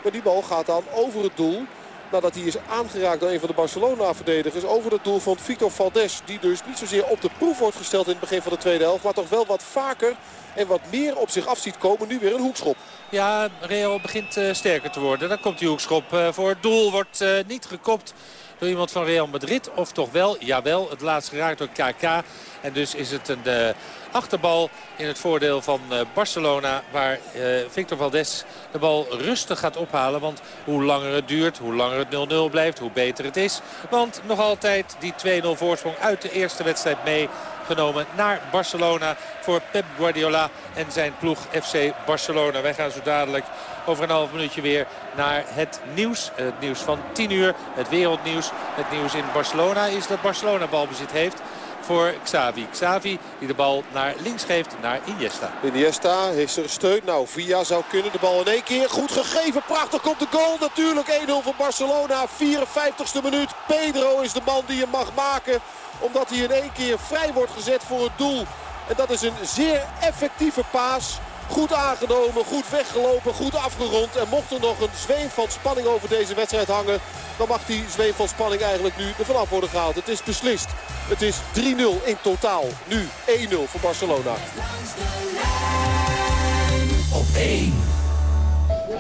Maar die bal gaat dan over het doel. Nadat hij is aangeraakt door een van de Barcelona-verdedigers over het doel van Victor Valdes. Die dus niet zozeer op de proef wordt gesteld in het begin van de tweede helft. Maar toch wel wat vaker en wat meer op zich af ziet komen. Nu weer een hoekschop. Ja, Real begint uh, sterker te worden. Dan komt die hoekschop uh, voor het doel. Wordt uh, niet gekopt door iemand van Real Madrid. Of toch wel, jawel, het laatst geraakt door KK. En dus is het een Achterbal in het voordeel van Barcelona. Waar Victor Valdes de bal rustig gaat ophalen. Want hoe langer het duurt, hoe langer het 0-0 blijft, hoe beter het is. Want nog altijd die 2-0 voorsprong uit de eerste wedstrijd mee genomen naar Barcelona voor Pep Guardiola en zijn ploeg FC Barcelona. Wij gaan zo dadelijk over een half minuutje weer naar het nieuws. Het nieuws van 10 uur, het wereldnieuws. Het nieuws in Barcelona is dat Barcelona balbezit heeft voor Xavi. Xavi die de bal naar links geeft, naar Iniesta. Iniesta heeft er gesteund. Nou, Via zou kunnen. De bal in één keer goed gegeven. Prachtig komt de goal. Natuurlijk 1-0 voor Barcelona. 54ste minuut. Pedro is de man die je mag maken. Omdat hij in één keer vrij wordt gezet voor het doel. En dat is een zeer effectieve paas. Goed aangenomen, goed weggelopen, goed afgerond. En mocht er nog een zweem van spanning over deze wedstrijd hangen... dan mag die zweem van spanning eigenlijk nu er vanaf worden gehaald. Het is beslist. Het is 3-0 in totaal. Nu 1-0 voor Barcelona. Op 1.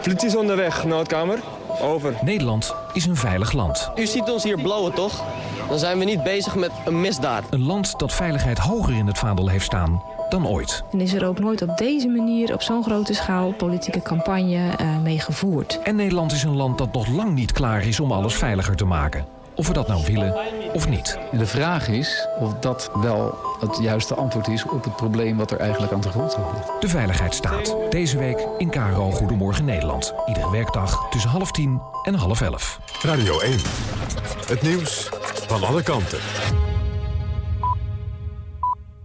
Politie is onderweg, noodkamer. Over. Nederland is een veilig land. U ziet ons hier blauwen, toch? Dan zijn we niet bezig met een misdaad. Een land dat veiligheid hoger in het vaandel heeft staan dan ooit. En is er ook nooit op deze manier, op zo'n grote schaal, politieke campagne uh, mee gevoerd. En Nederland is een land dat nog lang niet klaar is om alles veiliger te maken. Of we dat nou willen of niet. En de vraag is of dat wel het juiste antwoord is op het probleem wat er eigenlijk aan de grond ligt. De Veiligheidsstaat. Deze week in KRO Goedemorgen Nederland. Iedere werkdag tussen half tien en half elf. Radio 1. Het nieuws van alle kanten.